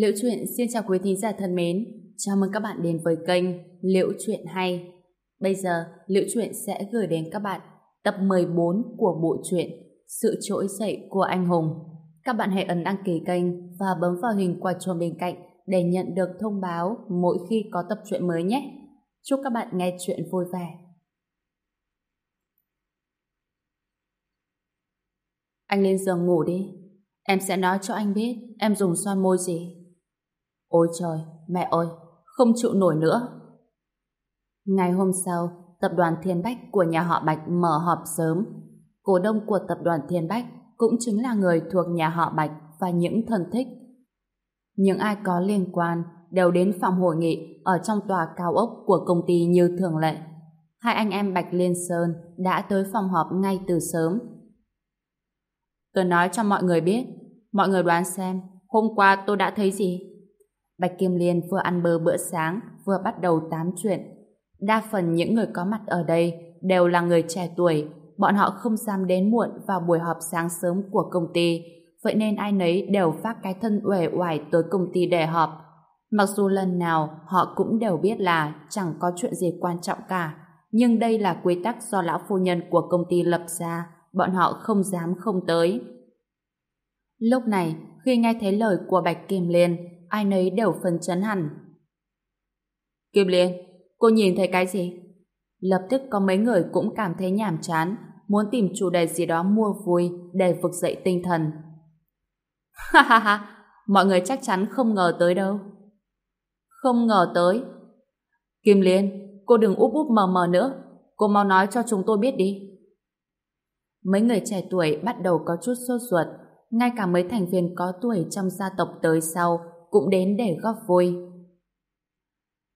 Liễu Chuyện xin chào quý thính giả thân mến. Chào mừng các bạn đến với kênh Liễu Chuyện Hay. Bây giờ, Liễu Chuyện sẽ gửi đến các bạn tập 14 của bộ truyện Sự trỗi dậy của anh hùng. Các bạn hãy ấn đăng ký kênh và bấm vào hình quả chuông bên cạnh để nhận được thông báo mỗi khi có tập truyện mới nhé. Chúc các bạn nghe chuyện vui vẻ. Anh lên giường ngủ đi. Em sẽ nói cho anh biết em dùng son môi gì. Ôi trời, mẹ ơi, không chịu nổi nữa. Ngày hôm sau, tập đoàn Thiên Bách của nhà họ Bạch mở họp sớm. Cổ đông của tập đoàn Thiên Bách cũng chính là người thuộc nhà họ Bạch và những thân thích. Những ai có liên quan đều đến phòng hội nghị ở trong tòa cao ốc của công ty như thường lệ. Hai anh em Bạch Liên Sơn đã tới phòng họp ngay từ sớm. Tôi nói cho mọi người biết, mọi người đoán xem, hôm qua tôi đã thấy gì? Bạch Kim Liên vừa ăn bơ bữa sáng, vừa bắt đầu tám chuyện. Đa phần những người có mặt ở đây đều là người trẻ tuổi, bọn họ không dám đến muộn vào buổi họp sáng sớm của công ty, vậy nên ai nấy đều phát cái thân uể oải tới công ty để họp. Mặc dù lần nào họ cũng đều biết là chẳng có chuyện gì quan trọng cả, nhưng đây là quy tắc do lão phu nhân của công ty lập ra, bọn họ không dám không tới. Lúc này, khi nghe thấy lời của Bạch Kim Liên, ai nấy đều phấn chấn hẳn. Kim Liên, cô nhìn thấy cái gì? Lập tức có mấy người cũng cảm thấy nhàm chán, muốn tìm chủ đề gì đó mua vui để vực dậy tinh thần. Ha ha ha, mọi người chắc chắn không ngờ tới đâu. Không ngờ tới. Kim Liên, cô đừng úp úp mờ mờ nữa, cô mau nói cho chúng tôi biết đi. Mấy người trẻ tuổi bắt đầu có chút sốt ruột, ngay cả mấy thành viên có tuổi trong gia tộc tới sau cũng đến để góp vui.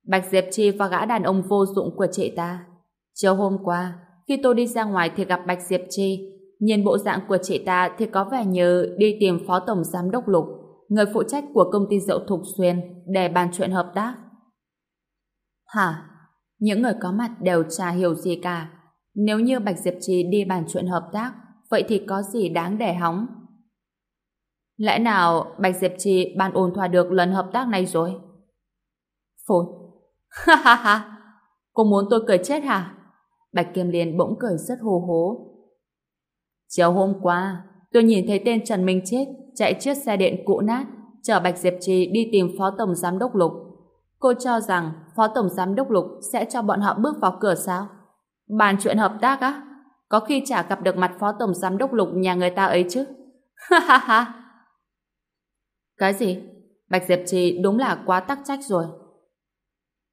Bạch Diệp Chi và gã đàn ông vô dụng của chị ta. Chiều hôm qua, khi tôi đi ra ngoài thì gặp Bạch Diệp Chi, nhìn bộ dạng của chị ta thì có vẻ như đi tìm Phó Tổng Giám Đốc Lục, người phụ trách của công ty rượu Thục Xuyên, để bàn chuyện hợp tác. Hả? Những người có mặt đều chả hiểu gì cả. Nếu như Bạch Diệp Chi đi bàn chuyện hợp tác, vậy thì có gì đáng để hóng? Lẽ nào Bạch Diệp Trì bàn ổn thỏa được lần hợp tác này rồi? Phồn. Ha ha ha. Cô muốn tôi cười chết hả? Bạch Kim Liên bỗng cười rất hồ hố. Chiều hôm qua, tôi nhìn thấy tên Trần Minh Chết chạy chiếc xe điện cũ nát chở Bạch Diệp Trì đi tìm Phó Tổng Giám Đốc Lục. Cô cho rằng Phó Tổng Giám Đốc Lục sẽ cho bọn họ bước vào cửa sao? Bàn chuyện hợp tác á? Có khi chả gặp được mặt Phó Tổng Giám Đốc Lục nhà người ta ấy chứ? Ha ha ha! Cái gì? Bạch Diệp Trì đúng là quá tắc trách rồi.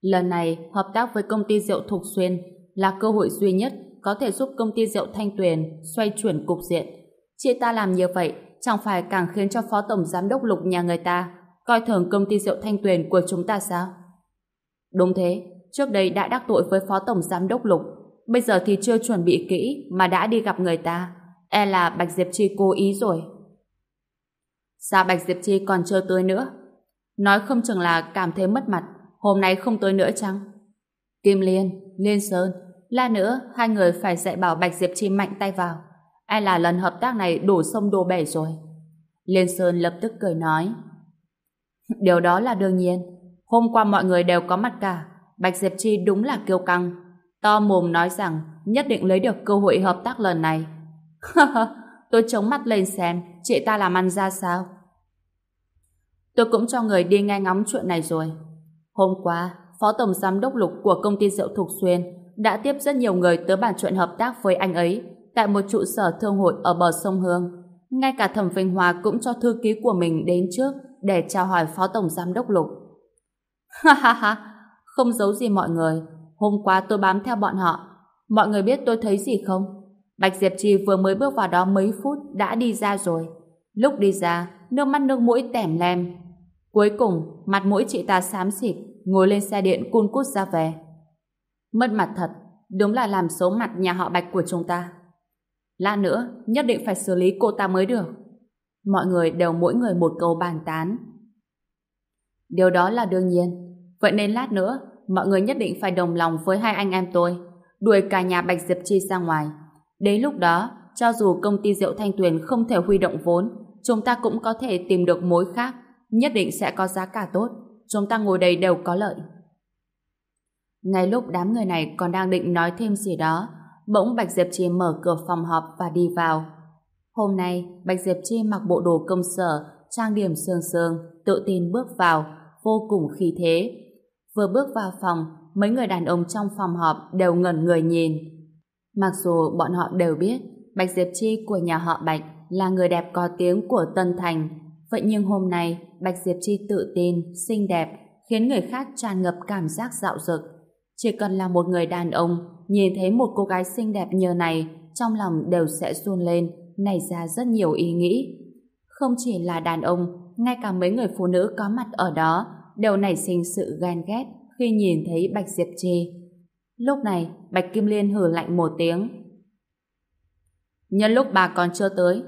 Lần này, hợp tác với công ty rượu Thục Xuyên là cơ hội duy nhất có thể giúp công ty rượu Thanh Tuyền xoay chuyển cục diện. Chị ta làm như vậy chẳng phải càng khiến cho Phó Tổng Giám đốc Lục nhà người ta coi thường công ty rượu Thanh Tuyền của chúng ta sao? Đúng thế, trước đây đã đắc tội với Phó Tổng Giám đốc Lục, bây giờ thì chưa chuẩn bị kỹ mà đã đi gặp người ta. E là Bạch Diệp Chi cố ý rồi. Sao Bạch Diệp Chi còn chưa tới nữa? Nói không chừng là cảm thấy mất mặt, hôm nay không tới nữa chăng? Kim Liên, Liên Sơn, la nữa hai người phải dạy bảo Bạch Diệp Chi mạnh tay vào. Ai là lần hợp tác này đổ sông đổ bể rồi? Liên Sơn lập tức cười nói. Điều đó là đương nhiên. Hôm qua mọi người đều có mặt cả. Bạch Diệp Chi đúng là kiêu căng. To mồm nói rằng nhất định lấy được cơ hội hợp tác lần này. Tôi chống mắt lên xem chị ta làm ăn ra sao. Tôi cũng cho người đi nghe ngóng chuyện này rồi. Hôm qua, Phó Tổng Giám đốc Lục của công ty rượu Thục Xuyên đã tiếp rất nhiều người tới bàn chuyện hợp tác với anh ấy tại một trụ sở thương hội ở bờ sông Hương. Ngay cả Thẩm Vinh Hòa cũng cho thư ký của mình đến trước để chào hỏi Phó Tổng Giám đốc Lục. Ha ha ha, không giấu gì mọi người. Hôm qua tôi bám theo bọn họ. Mọi người biết tôi thấy gì không? Bạch Diệp Trì vừa mới bước vào đó mấy phút đã đi ra rồi. Lúc đi ra, nước mắt nước mũi tẻm lem. Cuối cùng, mặt mũi chị ta xám xịt, ngồi lên xe điện cun cút ra về. Mất mặt thật, đúng là làm xấu mặt nhà họ Bạch của chúng ta. Lát nữa, nhất định phải xử lý cô ta mới được. Mọi người đều mỗi người một câu bàn tán. Điều đó là đương nhiên. Vậy nên lát nữa, mọi người nhất định phải đồng lòng với hai anh em tôi, đuổi cả nhà Bạch Diệp Chi ra ngoài. Đến lúc đó, cho dù công ty rượu Thanh Tuyền không thể huy động vốn, chúng ta cũng có thể tìm được mối khác, nhất định sẽ có giá cả tốt. Chúng ta ngồi đây đều có lợi. Ngay lúc đám người này còn đang định nói thêm gì đó, bỗng Bạch Diệp Chi mở cửa phòng họp và đi vào. Hôm nay, Bạch Diệp Chi mặc bộ đồ công sở, trang điểm sương sương, tự tin bước vào, vô cùng khí thế. Vừa bước vào phòng, mấy người đàn ông trong phòng họp đều ngẩn người nhìn. Mặc dù bọn họ đều biết Bạch Diệp Chi của nhà họ Bạch là người đẹp có tiếng của Tân Thành, vậy nhưng hôm nay Bạch Diệp Chi tự tin, xinh đẹp, khiến người khác tràn ngập cảm giác dạo dực. Chỉ cần là một người đàn ông nhìn thấy một cô gái xinh đẹp như này trong lòng đều sẽ run lên nảy ra rất nhiều ý nghĩ. Không chỉ là đàn ông ngay cả mấy người phụ nữ có mặt ở đó đều nảy sinh sự ghen ghét khi nhìn thấy Bạch Diệp Chi. Lúc này Bạch Kim Liên hử lạnh một tiếng. Nhân lúc bà còn chưa tới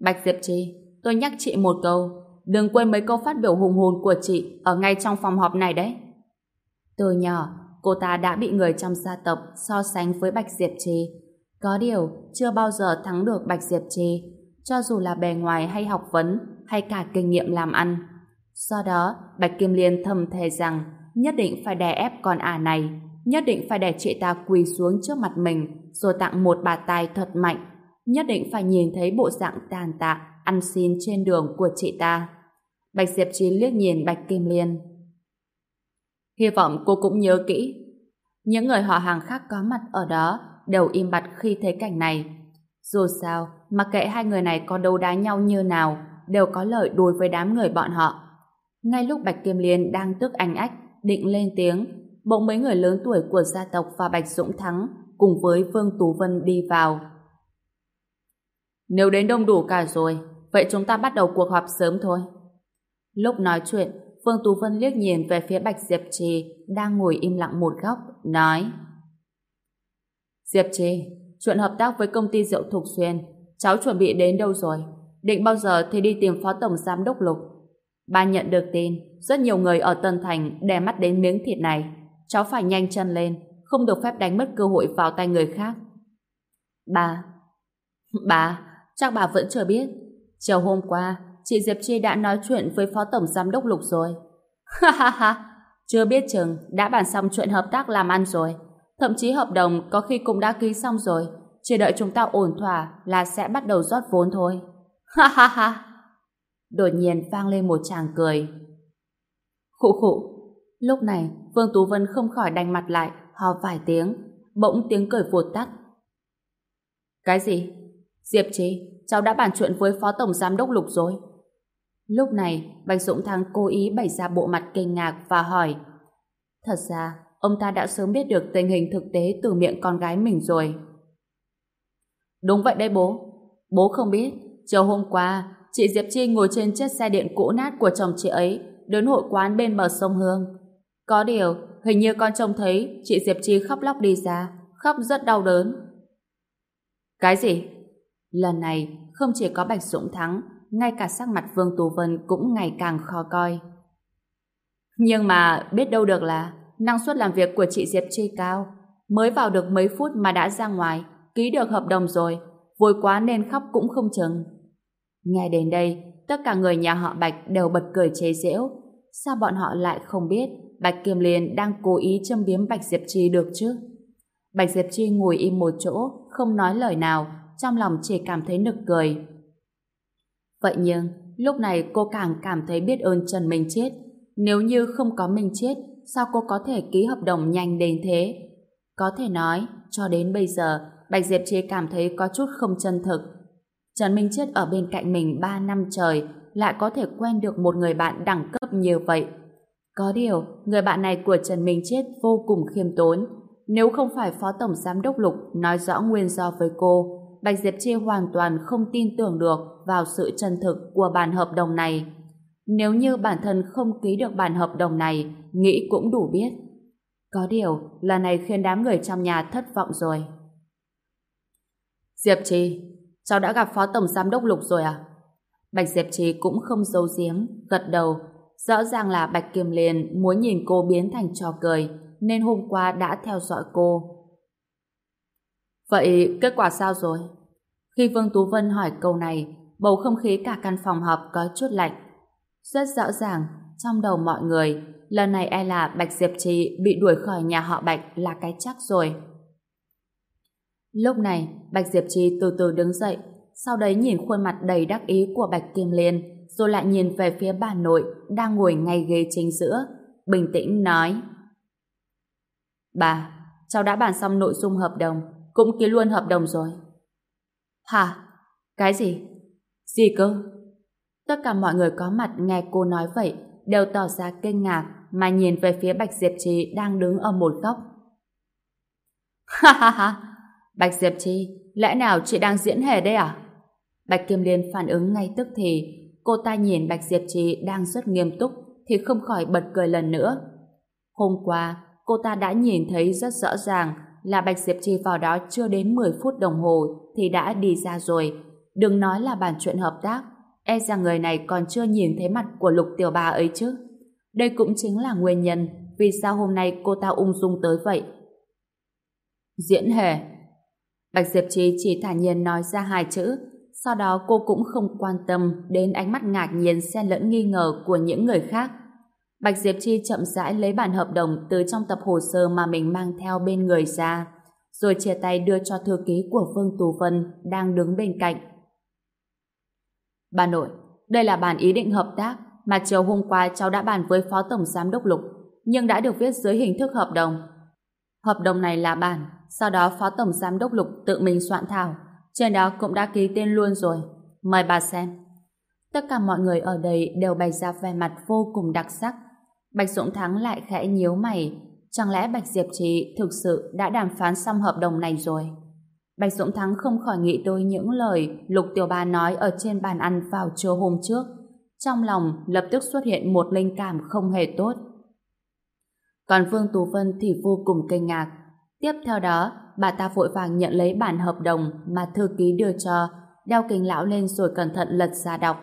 Bạch Diệp trì tôi nhắc chị một câu đừng quên mấy câu phát biểu hùng hồn của chị ở ngay trong phòng họp này đấy. Từ nhỏ cô ta đã bị người trong gia tộc so sánh với Bạch Diệp Trì. Có điều, chưa bao giờ thắng được Bạch Diệp Trì, cho dù là bề ngoài hay học vấn, hay cả kinh nghiệm làm ăn. Do đó, Bạch Kim Liên thầm thề rằng nhất định phải đè ép con ả này, nhất định phải để chị ta quỳ xuống trước mặt mình, rồi tặng một bà tài thật mạnh, nhất định phải nhìn thấy bộ dạng tàn tạ, ăn xin trên đường của chị ta. Bạch Diệp chi liếc nhìn Bạch Kim Liên. Hy vọng cô cũng nhớ kỹ. Những người họ hàng khác có mặt ở đó đều im bặt khi thấy cảnh này. Dù sao, mặc kệ hai người này có đấu đá nhau như nào, đều có lợi đối với đám người bọn họ. Ngay lúc Bạch Kim Liên đang tức anh ách, định lên tiếng, bỗng mấy người lớn tuổi của gia tộc và Bạch Dũng Thắng cùng với Vương Tú Vân đi vào. Nếu đến đông đủ cả rồi, vậy chúng ta bắt đầu cuộc họp sớm thôi. Lúc nói chuyện, vương Tú Vân liếc nhìn về phía Bạch Diệp Trì đang ngồi im lặng một góc, nói Diệp Trì, chuyện hợp tác với công ty rượu Thục Xuyên, cháu chuẩn bị đến đâu rồi? Định bao giờ thì đi tìm Phó Tổng Giám Đốc Lục? Ba nhận được tin, rất nhiều người ở Tân Thành đè mắt đến miếng thịt này. Cháu phải nhanh chân lên, không được phép đánh mất cơ hội vào tay người khác. bà, bà, chắc bà vẫn chưa biết. Chiều hôm qua, chị Diệp Chi đã nói chuyện với Phó Tổng Giám đốc Lục rồi. Ha ha ha, chưa biết chừng đã bàn xong chuyện hợp tác làm ăn rồi. Thậm chí hợp đồng có khi cũng đã ký xong rồi. Chỉ đợi chúng ta ổn thỏa là sẽ bắt đầu rót vốn thôi. Ha ha ha. Đột nhiên vang lên một tràng cười. Khụ khụ. Lúc này, Vương Tú Vân không khỏi đành mặt lại, hò vài tiếng. Bỗng tiếng cười vụt tắt. Cái gì? Diệp Chi, cháu đã bàn chuyện với Phó Tổng Giám đốc Lục rồi. Lúc này, Bạch Dũng Thắng cố ý bày ra bộ mặt kinh ngạc và hỏi Thật ra, ông ta đã sớm biết được tình hình thực tế từ miệng con gái mình rồi. Đúng vậy đấy bố. Bố không biết, chiều hôm qua, chị Diệp Chi ngồi trên chiếc xe điện cũ nát của chồng chị ấy đến hội quán bên bờ sông Hương. Có điều, hình như con trông thấy chị Diệp Chi khóc lóc đi ra, khóc rất đau đớn. Cái gì? Lần này, không chỉ có Bạch Dũng Thắng, ngay cả sắc mặt Vương Tú Vân cũng ngày càng khó coi. Nhưng mà biết đâu được là năng suất làm việc của chị Diệp Chi cao. Mới vào được mấy phút mà đã ra ngoài, ký được hợp đồng rồi, vui quá nên khóc cũng không chừng. Nghe đến đây, tất cả người nhà họ Bạch đều bật cười chế giễu. Sao bọn họ lại không biết Bạch Kiềm Liên đang cố ý châm biếm Bạch Diệp Chi được chứ? Bạch Diệp Chi ngồi im một chỗ, không nói lời nào, trong lòng chỉ cảm thấy nực cười. Vậy nhưng, lúc này cô càng cảm thấy biết ơn Trần Minh Chết. Nếu như không có Minh Chết, sao cô có thể ký hợp đồng nhanh đến thế? Có thể nói, cho đến bây giờ, Bạch Diệp Chi cảm thấy có chút không chân thực. Trần Minh Chết ở bên cạnh mình 3 năm trời, lại có thể quen được một người bạn đẳng cấp như vậy. Có điều, người bạn này của Trần Minh Chết vô cùng khiêm tốn. Nếu không phải Phó Tổng Giám Đốc Lục nói rõ nguyên do với cô, Bạch Diệp Chi hoàn toàn không tin tưởng được vào sự chân thực của bản hợp đồng này. Nếu như bản thân không ký được bản hợp đồng này, nghĩ cũng đủ biết. Có điều, lần này khiến đám người trong nhà thất vọng rồi. Diệp Chi, cháu đã gặp Phó Tổng Giám đốc Lục rồi à? Bạch Diệp Chi cũng không giấu giếm, gật đầu. Rõ ràng là Bạch Kiềm Liên muốn nhìn cô biến thành trò cười, nên hôm qua đã theo dõi cô. Vậy kết quả sao rồi? Khi Vương Tú Vân hỏi câu này, bầu không khí cả căn phòng họp có chút lạnh. Rất rõ ràng, trong đầu mọi người, lần này e là Bạch Diệp Trì bị đuổi khỏi nhà họ Bạch là cái chắc rồi. Lúc này, Bạch Diệp Trì từ từ đứng dậy, sau đấy nhìn khuôn mặt đầy đắc ý của Bạch Kim Liên, rồi lại nhìn về phía bà nội đang ngồi ngay ghế chính giữa, bình tĩnh nói. Bà, cháu đã bàn xong nội dung hợp đồng, cũng ký luôn hợp đồng rồi. Hả? Cái gì? Gì cơ? Tất cả mọi người có mặt nghe cô nói vậy đều tỏ ra kinh ngạc mà nhìn về phía Bạch Diệp Trì đang đứng ở một góc. Ha ha ha! Bạch Diệp Trì, lẽ nào chị đang diễn hề đây à? Bạch Kim Liên phản ứng ngay tức thì cô ta nhìn Bạch Diệp Trì đang rất nghiêm túc thì không khỏi bật cười lần nữa. Hôm qua, cô ta đã nhìn thấy rất rõ ràng là Bạch Diệp Trì vào đó chưa đến 10 phút đồng hồ thì đã đi ra rồi. Đừng nói là bàn chuyện hợp tác, e rằng người này còn chưa nhìn thấy mặt của Lục Tiểu Ba ấy chứ. Đây cũng chính là nguyên nhân vì sao hôm nay cô ta ung dung tới vậy. Diễn hề Bạch Diệp Trì chỉ thản nhiên nói ra hai chữ sau đó cô cũng không quan tâm đến ánh mắt ngạc nhiên xen lẫn nghi ngờ của những người khác. Bạch Diệp Chi chậm rãi lấy bản hợp đồng từ trong tập hồ sơ mà mình mang theo bên người ra, rồi chia tay đưa cho thư ký của Vương tù Vân đang đứng bên cạnh. Bà nội, đây là bản ý định hợp tác mà chiều hôm qua cháu đã bàn với Phó Tổng Giám Đốc Lục, nhưng đã được viết dưới hình thức hợp đồng. Hợp đồng này là bản, sau đó Phó Tổng Giám Đốc Lục tự mình soạn thảo, trên đó cũng đã ký tên luôn rồi. Mời bà xem. Tất cả mọi người ở đây đều bày ra vẻ mặt vô cùng đặc sắc. Bạch Dũng Thắng lại khẽ nhíu mày. Chẳng lẽ Bạch Diệp Trì thực sự đã đàm phán xong hợp đồng này rồi? Bạch Dũng Thắng không khỏi nghĩ tới những lời Lục Tiểu Ba nói ở trên bàn ăn vào trưa hôm trước. Trong lòng lập tức xuất hiện một linh cảm không hề tốt. Còn Vương Tú Vân thì vô cùng kinh ngạc. Tiếp theo đó, bà ta vội vàng nhận lấy bản hợp đồng mà thư ký đưa cho, đeo kính lão lên rồi cẩn thận lật ra đọc.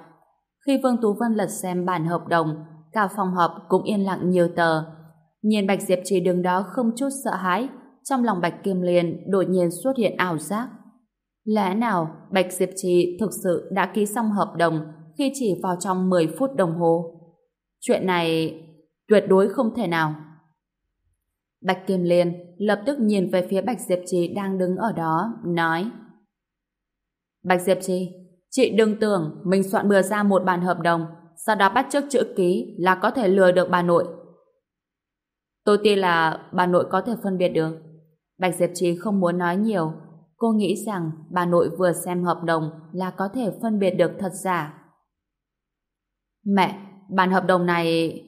Khi Vương Tú Vân lật xem bản hợp đồng, cả phòng họp cũng yên lặng nhiều tờ. Nhìn Bạch Diệp Trì đứng đó không chút sợ hãi, trong lòng Bạch Kim Liên đột nhiên xuất hiện ảo giác. Lẽ nào Bạch Diệp Trì thực sự đã ký xong hợp đồng khi chỉ vào trong 10 phút đồng hồ? Chuyện này tuyệt đối không thể nào. Bạch Kim Liên lập tức nhìn về phía Bạch Diệp Trì đang đứng ở đó, nói Bạch Diệp Trì, chị đừng tưởng mình soạn bừa ra một bản hợp đồng, sau đó bắt chước chữ ký là có thể lừa được bà nội. Tôi tin là bà nội có thể phân biệt được. Bạch Diệp Trì không muốn nói nhiều. Cô nghĩ rằng bà nội vừa xem hợp đồng là có thể phân biệt được thật giả. Mẹ, bản hợp đồng này...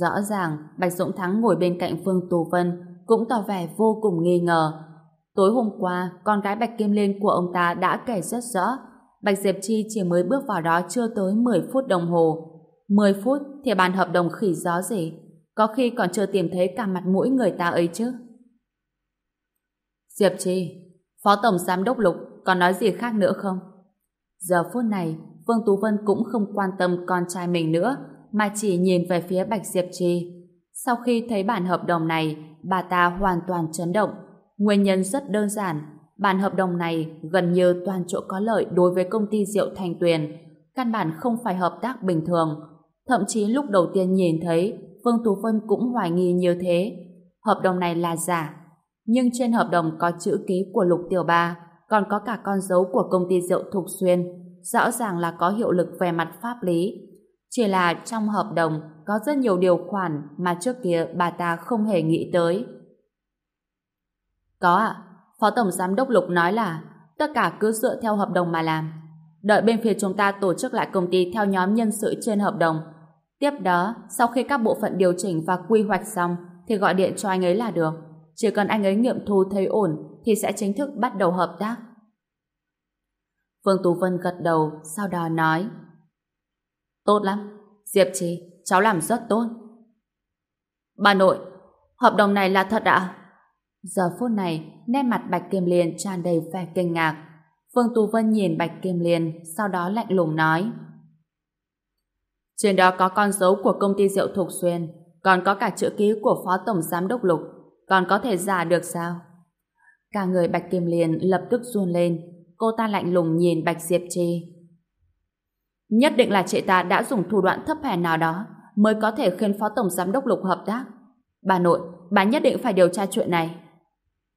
Rõ ràng, Bạch Dũng Thắng ngồi bên cạnh Phương Tù Vân cũng tỏ vẻ vô cùng nghi ngờ. Tối hôm qua, con gái Bạch Kim Liên của ông ta đã kể rất rõ Bạch Diệp Chi chỉ mới bước vào đó chưa tới 10 phút đồng hồ. 10 phút thì bàn hợp đồng khỉ gió gì? Có khi còn chưa tìm thấy cả mặt mũi người ta ấy chứ. Diệp Chi, Phó Tổng Giám Đốc Lục còn nói gì khác nữa không? Giờ phút này, Vương Tú Vân cũng không quan tâm con trai mình nữa, mà chỉ nhìn về phía Bạch Diệp Trì. Sau khi thấy bản hợp đồng này, bà ta hoàn toàn chấn động. Nguyên nhân rất đơn giản, bản hợp đồng này gần như toàn chỗ có lợi đối với công ty rượu Thành Tuyền, căn bản không phải hợp tác bình thường. Thậm chí lúc đầu tiên nhìn thấy, Vương Tú Vân cũng hoài nghi như thế. Hợp đồng này là giả, nhưng trên hợp đồng có chữ ký của Lục Tiểu Ba, còn có cả con dấu của công ty rượu Thục Xuyên, rõ ràng là có hiệu lực về mặt pháp lý. Chỉ là trong hợp đồng có rất nhiều điều khoản mà trước kia bà ta không hề nghĩ tới. Có ạ, Phó Tổng Giám Đốc Lục nói là tất cả cứ dựa theo hợp đồng mà làm. Đợi bên phía chúng ta tổ chức lại công ty theo nhóm nhân sự trên hợp đồng. Tiếp đó, sau khi các bộ phận điều chỉnh và quy hoạch xong thì gọi điện cho anh ấy là được. Chỉ cần anh ấy nghiệm thu thấy ổn thì sẽ chính thức bắt đầu hợp tác. Phương Tú Vân gật đầu, sau đó nói Tốt lắm, Diệp Trì, cháu làm rất tốt. Bà nội, hợp đồng này là thật ạ? Giờ phút này, nét mặt Bạch Kim Liên tràn đầy vẻ kinh ngạc. Phương Tú Vân nhìn Bạch Kim Liên, sau đó lạnh lùng nói. Trên đó có con dấu của công ty rượu Thục Xuyên, còn có cả chữ ký của Phó Tổng Giám Đốc Lục, còn có thể giả được sao? Cả người Bạch Kim Liên lập tức run lên, cô ta lạnh lùng nhìn Bạch Diệp Trì. Nhất định là chị ta đã dùng thủ đoạn thấp hèn nào đó mới có thể khiến Phó Tổng Giám đốc Lục hợp tác. Bà nội, bà nhất định phải điều tra chuyện này.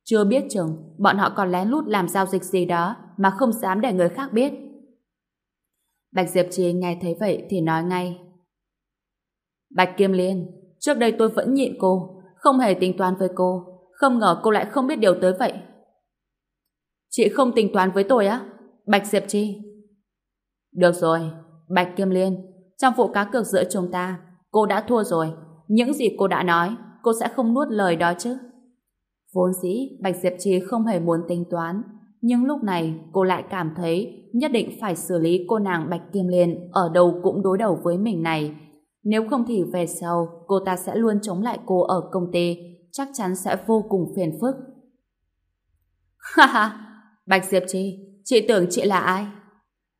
Chưa biết chừng, bọn họ còn lén lút làm giao dịch gì đó mà không dám để người khác biết. Bạch Diệp Trì nghe thấy vậy thì nói ngay. Bạch Kim Liên, trước đây tôi vẫn nhịn cô, không hề tính toán với cô, không ngờ cô lại không biết điều tới vậy. Chị không tính toán với tôi á? Bạch Diệp Chi. Được rồi, Bạch Kim Liên, trong vụ cá cược giữa chúng ta, cô đã thua rồi. Những gì cô đã nói, cô sẽ không nuốt lời đó chứ. Vốn dĩ, Bạch Diệp Chi không hề muốn tính toán, nhưng lúc này cô lại cảm thấy nhất định phải xử lý cô nàng Bạch Kim Liên ở đâu cũng đối đầu với mình này. Nếu không thì về sau, cô ta sẽ luôn chống lại cô ở công ty, chắc chắn sẽ vô cùng phiền phức. Ha ha, Bạch Diệp Chi, chị tưởng chị là ai?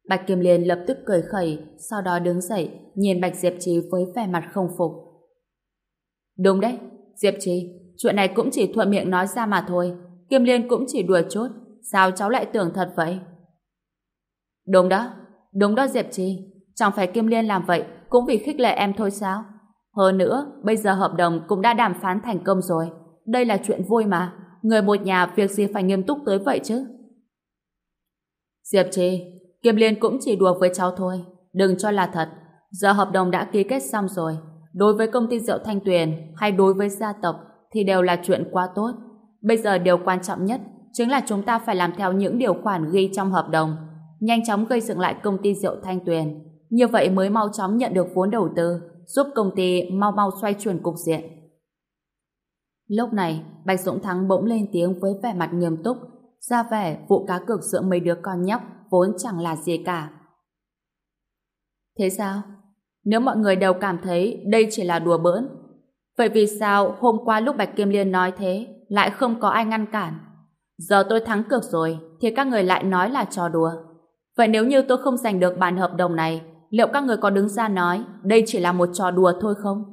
Bạch Kim Liên lập tức cười khẩy, sau đó đứng dậy, nhìn Bạch Diệp Chi với vẻ mặt không phục. Đúng đấy, Diệp Chi, chuyện này cũng chỉ thuận miệng nói ra mà thôi. Kim Liên cũng chỉ đùa chút, sao cháu lại tưởng thật vậy? Đúng đó, đúng đó Diệp Chi, chẳng phải Kim Liên làm vậy cũng vì khích lệ em thôi sao? Hơn nữa, bây giờ hợp đồng cũng đã đàm phán thành công rồi. Đây là chuyện vui mà, người một nhà việc gì phải nghiêm túc tới vậy chứ? Diệp Chi, Kiêm Liên cũng chỉ đùa với cháu thôi. Đừng cho là thật. Giờ hợp đồng đã ký kết xong rồi. Đối với công ty rượu Thanh Tuyền hay đối với gia tộc thì đều là chuyện quá tốt. Bây giờ điều quan trọng nhất chính là chúng ta phải làm theo những điều khoản ghi trong hợp đồng. Nhanh chóng gây dựng lại công ty rượu Thanh Tuyền. Như vậy mới mau chóng nhận được vốn đầu tư, giúp công ty mau mau xoay chuyển cục diện. Lúc này, Bạch Dũng Thắng bỗng lên tiếng với vẻ mặt nghiêm túc, ra vẻ vụ cá cược giữa mấy đứa con nhóc vốn chẳng là gì cả. Thế sao? Nếu mọi người đều cảm thấy đây chỉ là đùa bỡn, vậy vì sao hôm qua lúc Bạch Kim Liên nói thế lại không có ai ngăn cản? Giờ tôi thắng cược rồi thì các người lại nói là trò đùa. Vậy nếu như tôi không giành được bản hợp đồng này, liệu các người có đứng ra nói đây chỉ là một trò đùa thôi không?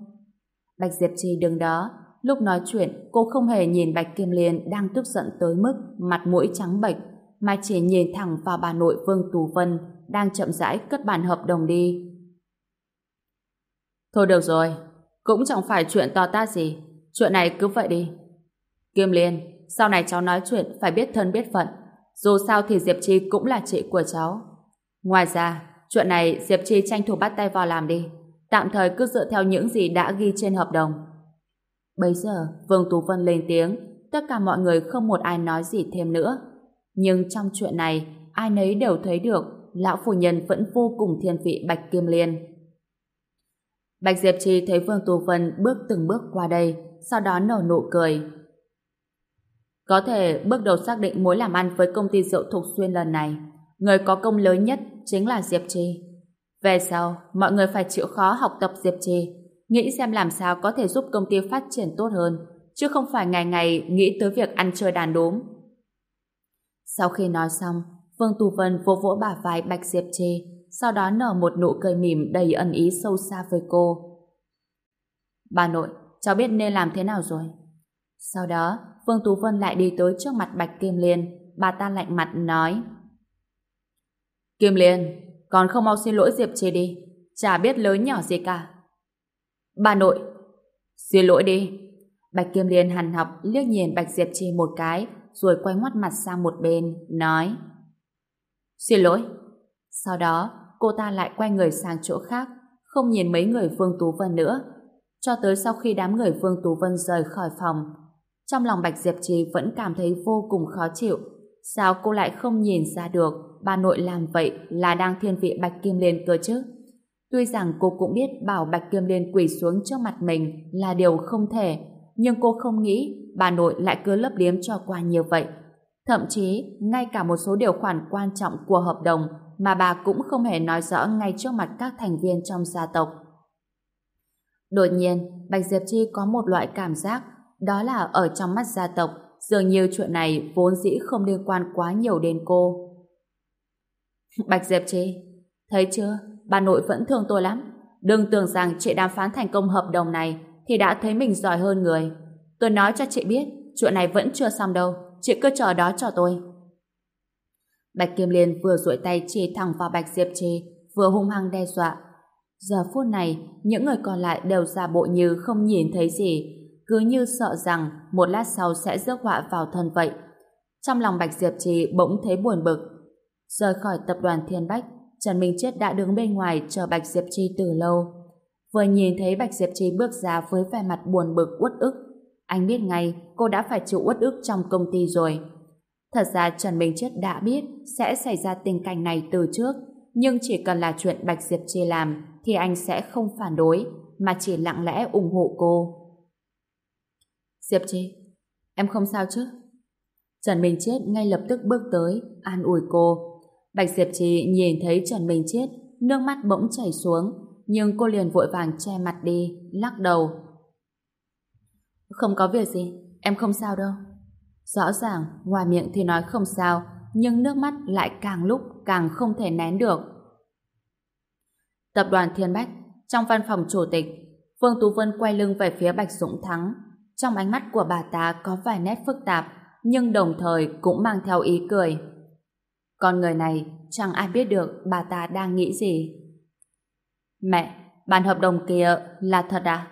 Bạch Diệp Trì đứng đó, lúc nói chuyện cô không hề nhìn Bạch Kim Liên đang tức giận tới mức mặt mũi trắng bệch mà chỉ nhìn thẳng vào bà nội Vương Tú Vân đang chậm rãi cất bản hợp đồng đi. Thôi được rồi, cũng chẳng phải chuyện to tát gì, chuyện này cứ vậy đi. Kim Liên, sau này cháu nói chuyện phải biết thân biết phận, dù sao thì Diệp Chi cũng là chị của cháu. Ngoài ra, chuyện này Diệp Chi tranh thủ bắt tay vào làm đi, tạm thời cứ dựa theo những gì đã ghi trên hợp đồng. Bây giờ, Vương Tú Vân lên tiếng, tất cả mọi người không một ai nói gì thêm nữa. Nhưng trong chuyện này, ai nấy đều thấy được lão phu nhân vẫn vô cùng thiên vị Bạch Kim Liên. Bạch Diệp Trì thấy Vương Tù Vân bước từng bước qua đây, sau đó nở nụ cười. Có thể bước đầu xác định mối làm ăn với công ty rượu Thục Xuyên lần này, người có công lớn nhất chính là Diệp Trì. Về sau, mọi người phải chịu khó học tập Diệp Trì, nghĩ xem làm sao có thể giúp công ty phát triển tốt hơn, chứ không phải ngày ngày nghĩ tới việc ăn chơi đàn đốm. Sau khi nói xong, Vương Tù Vân vỗ vỗ bả vai Bạch Diệp Trê, sau đó nở một nụ cười mỉm đầy ẩn ý sâu xa với cô. Bà nội, cháu biết nên làm thế nào rồi. Sau đó, Vương Tú Vân lại đi tới trước mặt Bạch Kim Liên, bà ta lạnh mặt nói. Kim Liên, còn không mau xin lỗi Diệp Trê đi, chả biết lớn nhỏ gì cả. Bà nội, xin lỗi đi. Bạch Kim Liên hằn học liếc nhìn Bạch Diệp Trê một cái, rồi quay ngoắt mặt sang một bên, nói Xin lỗi. Sau đó, cô ta lại quay người sang chỗ khác, không nhìn mấy người Vương Tú Vân nữa, cho tới sau khi đám người Vương Tú Vân rời khỏi phòng. Trong lòng Bạch Diệp Trì vẫn cảm thấy vô cùng khó chịu. Sao cô lại không nhìn ra được bà nội làm vậy là đang thiên vị Bạch Kim Liên cơ chứ? Tuy rằng cô cũng biết bảo Bạch Kim Liên quỳ xuống trước mặt mình là điều không thể, nhưng cô không nghĩ bà nội lại cứ lấp liếm cho qua như vậy. Thậm chí, ngay cả một số điều khoản quan trọng của hợp đồng mà bà cũng không hề nói rõ ngay trước mặt các thành viên trong gia tộc. Đột nhiên, Bạch Diệp Chi có một loại cảm giác đó là ở trong mắt gia tộc dường như chuyện này vốn dĩ không liên quan quá nhiều đến cô. Bạch Diệp Chi, thấy chưa, bà nội vẫn thương tôi lắm. Đừng tưởng rằng chị đàm phán thành công hợp đồng này thì đã thấy mình giỏi hơn người. Tôi nói cho chị biết, chuyện này vẫn chưa xong đâu. Chị cứ chờ đó cho tôi. Bạch Kim Liên vừa duỗi tay chỉ thẳng vào Bạch Diệp Trì, vừa hung hăng đe dọa. Giờ phút này, những người còn lại đều giả bộ như không nhìn thấy gì, cứ như sợ rằng một lát sau sẽ rước họa vào thân vậy. Trong lòng Bạch Diệp Trì bỗng thấy buồn bực. Rời khỏi tập đoàn Thiên Bách, Trần Minh Chết đã đứng bên ngoài chờ Bạch Diệp Trì từ lâu. Vừa nhìn thấy Bạch Diệp Trì bước ra với vẻ mặt buồn bực uất ức, anh biết ngay cô đã phải chịu uất ức trong công ty rồi. Thật ra Trần Minh Chết đã biết sẽ xảy ra tình cảnh này từ trước, nhưng chỉ cần là chuyện Bạch Diệp Trì làm thì anh sẽ không phản đối, mà chỉ lặng lẽ ủng hộ cô. Diệp Trì, em không sao chứ? Trần Minh Chết ngay lập tức bước tới, an ủi cô. Bạch Diệp Trì nhìn thấy Trần Minh Chết, nước mắt bỗng chảy xuống, nhưng cô liền vội vàng che mặt đi, lắc đầu. Không có việc gì, em không sao đâu. Rõ ràng, ngoài miệng thì nói không sao, nhưng nước mắt lại càng lúc càng không thể nén được. Tập đoàn Thiên Bách, trong văn phòng chủ tịch, Phương Tú Vân quay lưng về phía Bạch Dũng Thắng. Trong ánh mắt của bà ta có vài nét phức tạp, nhưng đồng thời cũng mang theo ý cười. Con người này chẳng ai biết được bà ta đang nghĩ gì. Mẹ, bản hợp đồng kia là thật à?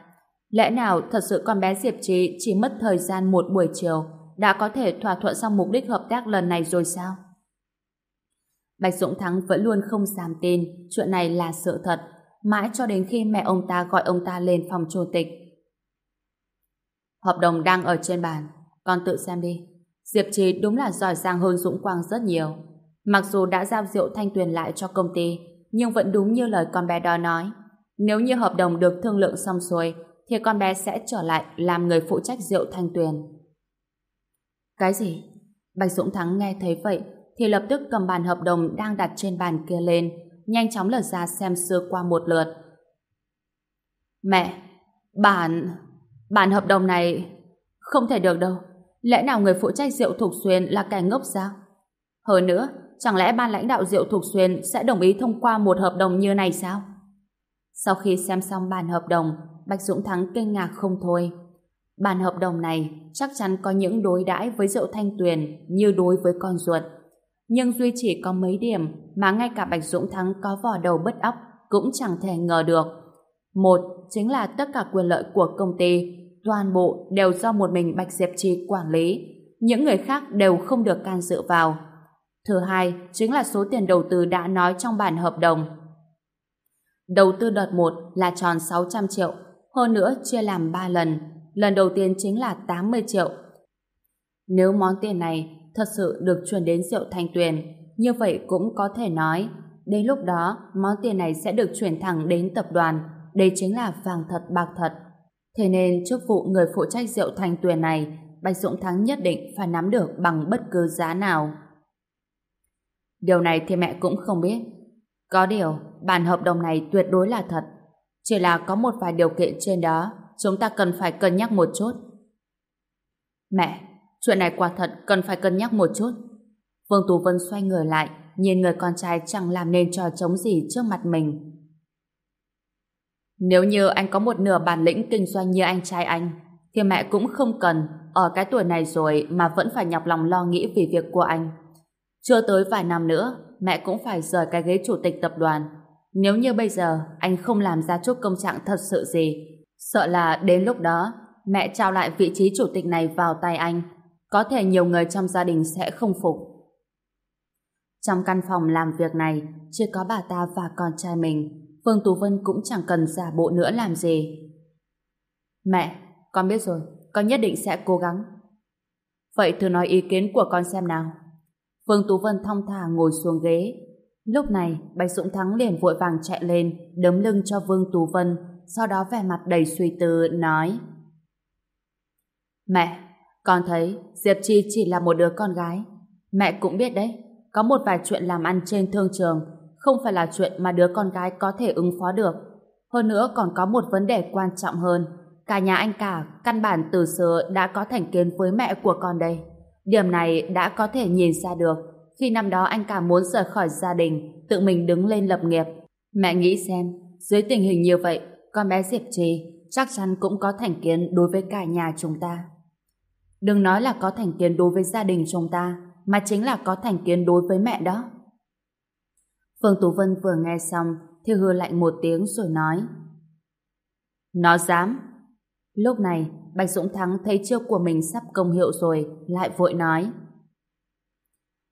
Lẽ nào thật sự con bé Diệp Trí chỉ mất thời gian một buổi chiều đã có thể thỏa thuận xong mục đích hợp tác lần này rồi sao? Bạch Dũng Thắng vẫn luôn không dám tin chuyện này là sự thật, mãi cho đến khi mẹ ông ta gọi ông ta lên phòng chủ tịch. Hợp đồng đang ở trên bàn, con tự xem đi. Diệp Trí đúng là giỏi giang hơn Dũng Quang rất nhiều. Mặc dù đã giao rượu thanh tuyền lại cho công ty, nhưng vẫn đúng như lời con bé đó nói. Nếu như hợp đồng được thương lượng xong xuôi, thì con bé sẽ trở lại làm người phụ trách rượu thanh tuyền. Cái gì? Bạch Dũng Thắng nghe thấy vậy, thì lập tức cầm bàn hợp đồng đang đặt trên bàn kia lên, nhanh chóng lật ra xem sơ qua một lượt. Mẹ, bản... bản hợp đồng này không thể được đâu. Lẽ nào người phụ trách rượu Thục Xuyên là kẻ ngốc sao? Hơn nữa, chẳng lẽ ban lãnh đạo Diệu Thục Xuyên sẽ đồng ý thông qua một hợp đồng như này sao? Sau khi xem xong bản hợp đồng, Bạch Dũng Thắng kinh ngạc không thôi. Bản hợp đồng này chắc chắn có những đối đãi với Diệu Thanh Tuyền như đối với con ruột. Nhưng duy chỉ có mấy điểm mà ngay cả Bạch Dũng Thắng có vỏ đầu bất óc cũng chẳng thể ngờ được. Một, chính là tất cả quyền lợi của công ty toàn bộ đều do một mình Bạch Diệp Trì quản lý. Những người khác đều không được can dự vào. Thứ hai, chính là số tiền đầu tư đã nói trong bản hợp đồng. Đầu tư đợt 1 là tròn 600 triệu, hơn nữa chia làm 3 lần. Lần đầu tiên chính là 80 triệu. Nếu món tiền này thật sự được chuyển đến rượu thanh tuyền, như vậy cũng có thể nói, đến lúc đó món tiền này sẽ được chuyển thẳng đến tập đoàn, đây chính là vàng thật bạc thật. Thế nên chức vụ người phụ trách rượu thanh tuyền này, Bạch Dũng Thắng nhất định phải nắm được bằng bất cứ giá nào. Điều này thì mẹ cũng không biết. Có điều, bản hợp đồng này tuyệt đối là thật. Chỉ là có một vài điều kiện trên đó, chúng ta cần phải cân nhắc một chút. Mẹ, chuyện này quả thật cần phải cân nhắc một chút. Vương Tú Vân xoay người lại, nhìn người con trai chẳng làm nên trò chống gì trước mặt mình. Nếu như anh có một nửa bản lĩnh kinh doanh như anh trai anh, thì mẹ cũng không cần ở cái tuổi này rồi mà vẫn phải nhọc lòng lo nghĩ vì việc của anh. Chưa tới vài năm nữa, mẹ cũng phải rời cái ghế chủ tịch tập đoàn. Nếu như bây giờ anh không làm ra chút công trạng thật sự gì, sợ là đến lúc đó mẹ trao lại vị trí chủ tịch này vào tay anh. Có thể nhiều người trong gia đình sẽ không phục. Trong căn phòng làm việc này, chỉ có bà ta và con trai mình. Phương Tú Vân cũng chẳng cần giả bộ nữa làm gì. Mẹ, con biết rồi, con nhất định sẽ cố gắng. Vậy thử nói ý kiến của con xem nào. Phương Tú Vân thong thả ngồi xuống ghế. Lúc này, Bạch Dũng Thắng liền vội vàng chạy lên, đấm lưng cho Vương Tú Vân, sau đó vẻ mặt đầy suy tư, nói Mẹ, con thấy Diệp Chi chỉ là một đứa con gái. Mẹ cũng biết đấy, có một vài chuyện làm ăn trên thương trường không phải là chuyện mà đứa con gái có thể ứng phó được. Hơn nữa còn có một vấn đề quan trọng hơn. Cả nhà anh cả, căn bản từ xưa đã có thành kiến với mẹ của con đây. Điểm này đã có thể nhìn ra được khi năm đó anh cả muốn rời khỏi gia đình, tự mình đứng lên lập nghiệp. Mẹ nghĩ xem, dưới tình hình như vậy, con bé Diệp Trì chắc chắn cũng có thành kiến đối với cả nhà chúng ta. Đừng nói là có thành kiến đối với gia đình chúng ta, mà chính là có thành kiến đối với mẹ đó. Phương Tú Vân vừa nghe xong thì hừ lạnh một tiếng rồi nói Nó dám Lúc này Bạch Dũng Thắng thấy chiêu của mình sắp công hiệu rồi lại vội nói.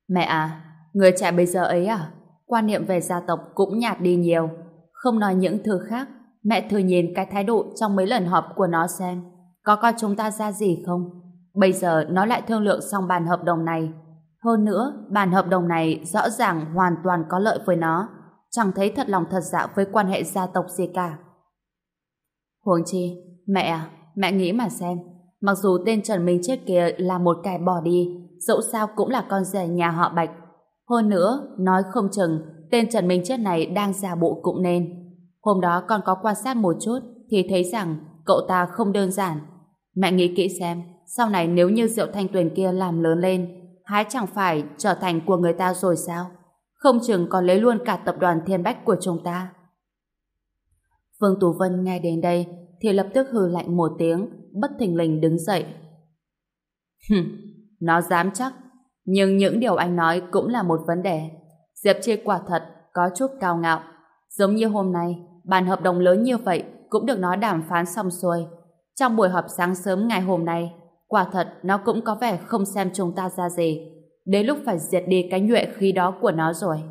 Mẹ à người trẻ bây giờ ấy à quan niệm về gia tộc cũng nhạt đi nhiều. Không nói những thứ khác mẹ thử nhìn cái thái độ trong mấy lần họp của nó xem có coi chúng ta ra gì không? Bây giờ nó lại thương lượng xong bàn hợp đồng này. Hơn nữa, bàn hợp đồng này rõ ràng hoàn toàn có lợi với nó, chẳng thấy thật lòng thật dạ với quan hệ gia tộc gì cả. Huống chi, mẹ à, mẹ nghĩ mà xem, mặc dù tên Trần Minh Chết kia là một kẻ bỏ đi, dẫu sao cũng là con rể nhà họ Bạch. Hơn nữa, nói không chừng, tên Trần Minh Chết này đang giả bộ cũng nên. Hôm đó con có quan sát một chút, thì thấy rằng cậu ta không đơn giản. Mẹ nghĩ kỹ xem, sau này nếu như Diệu Thanh Tuyền kia làm lớn lên, hái chẳng phải trở thành của người ta rồi sao? Không chừng còn lấy luôn cả tập đoàn Thiên Bách của chúng ta. Phương Tú Vân nghe đến đây thì lập tức hừ lạnh một tiếng, bất thình lình đứng dậy. Hừm, nó dám chắc, nhưng những điều anh nói cũng là một vấn đề. Diệp Chi quả thật có chút cao ngạo. Giống như hôm nay, bàn hợp đồng lớn như vậy cũng được nó đàm phán xong xuôi. Trong buổi họp sáng sớm ngày hôm nay, Quả thật, nó cũng có vẻ không xem chúng ta ra gì. Đến lúc phải diệt đi cái nhuệ khí đó của nó rồi.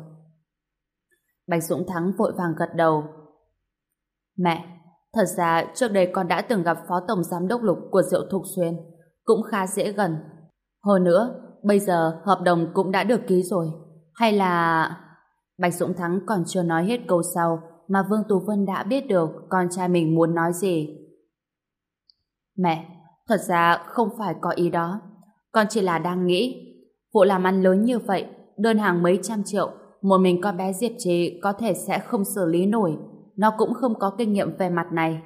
Bạch Dũng Thắng vội vàng gật đầu. Mẹ, thật ra trước đây con đã từng gặp Phó Tổng Giám đốc Lục của Diệu Thục Xuyên. Cũng khá dễ gần. Hơn nữa, bây giờ hợp đồng cũng đã được ký rồi. Hay là... Bạch Dũng Thắng còn chưa nói hết câu sau mà Vương Tú Vân đã biết được con trai mình muốn nói gì. Mẹ, Thật ra không phải có ý đó. Con chỉ là đang nghĩ. Vụ làm ăn lớn như vậy, đơn hàng mấy trăm triệu, một mình con bé Diệp Trì có thể sẽ không xử lý nổi. Nó cũng không có kinh nghiệm về mặt này.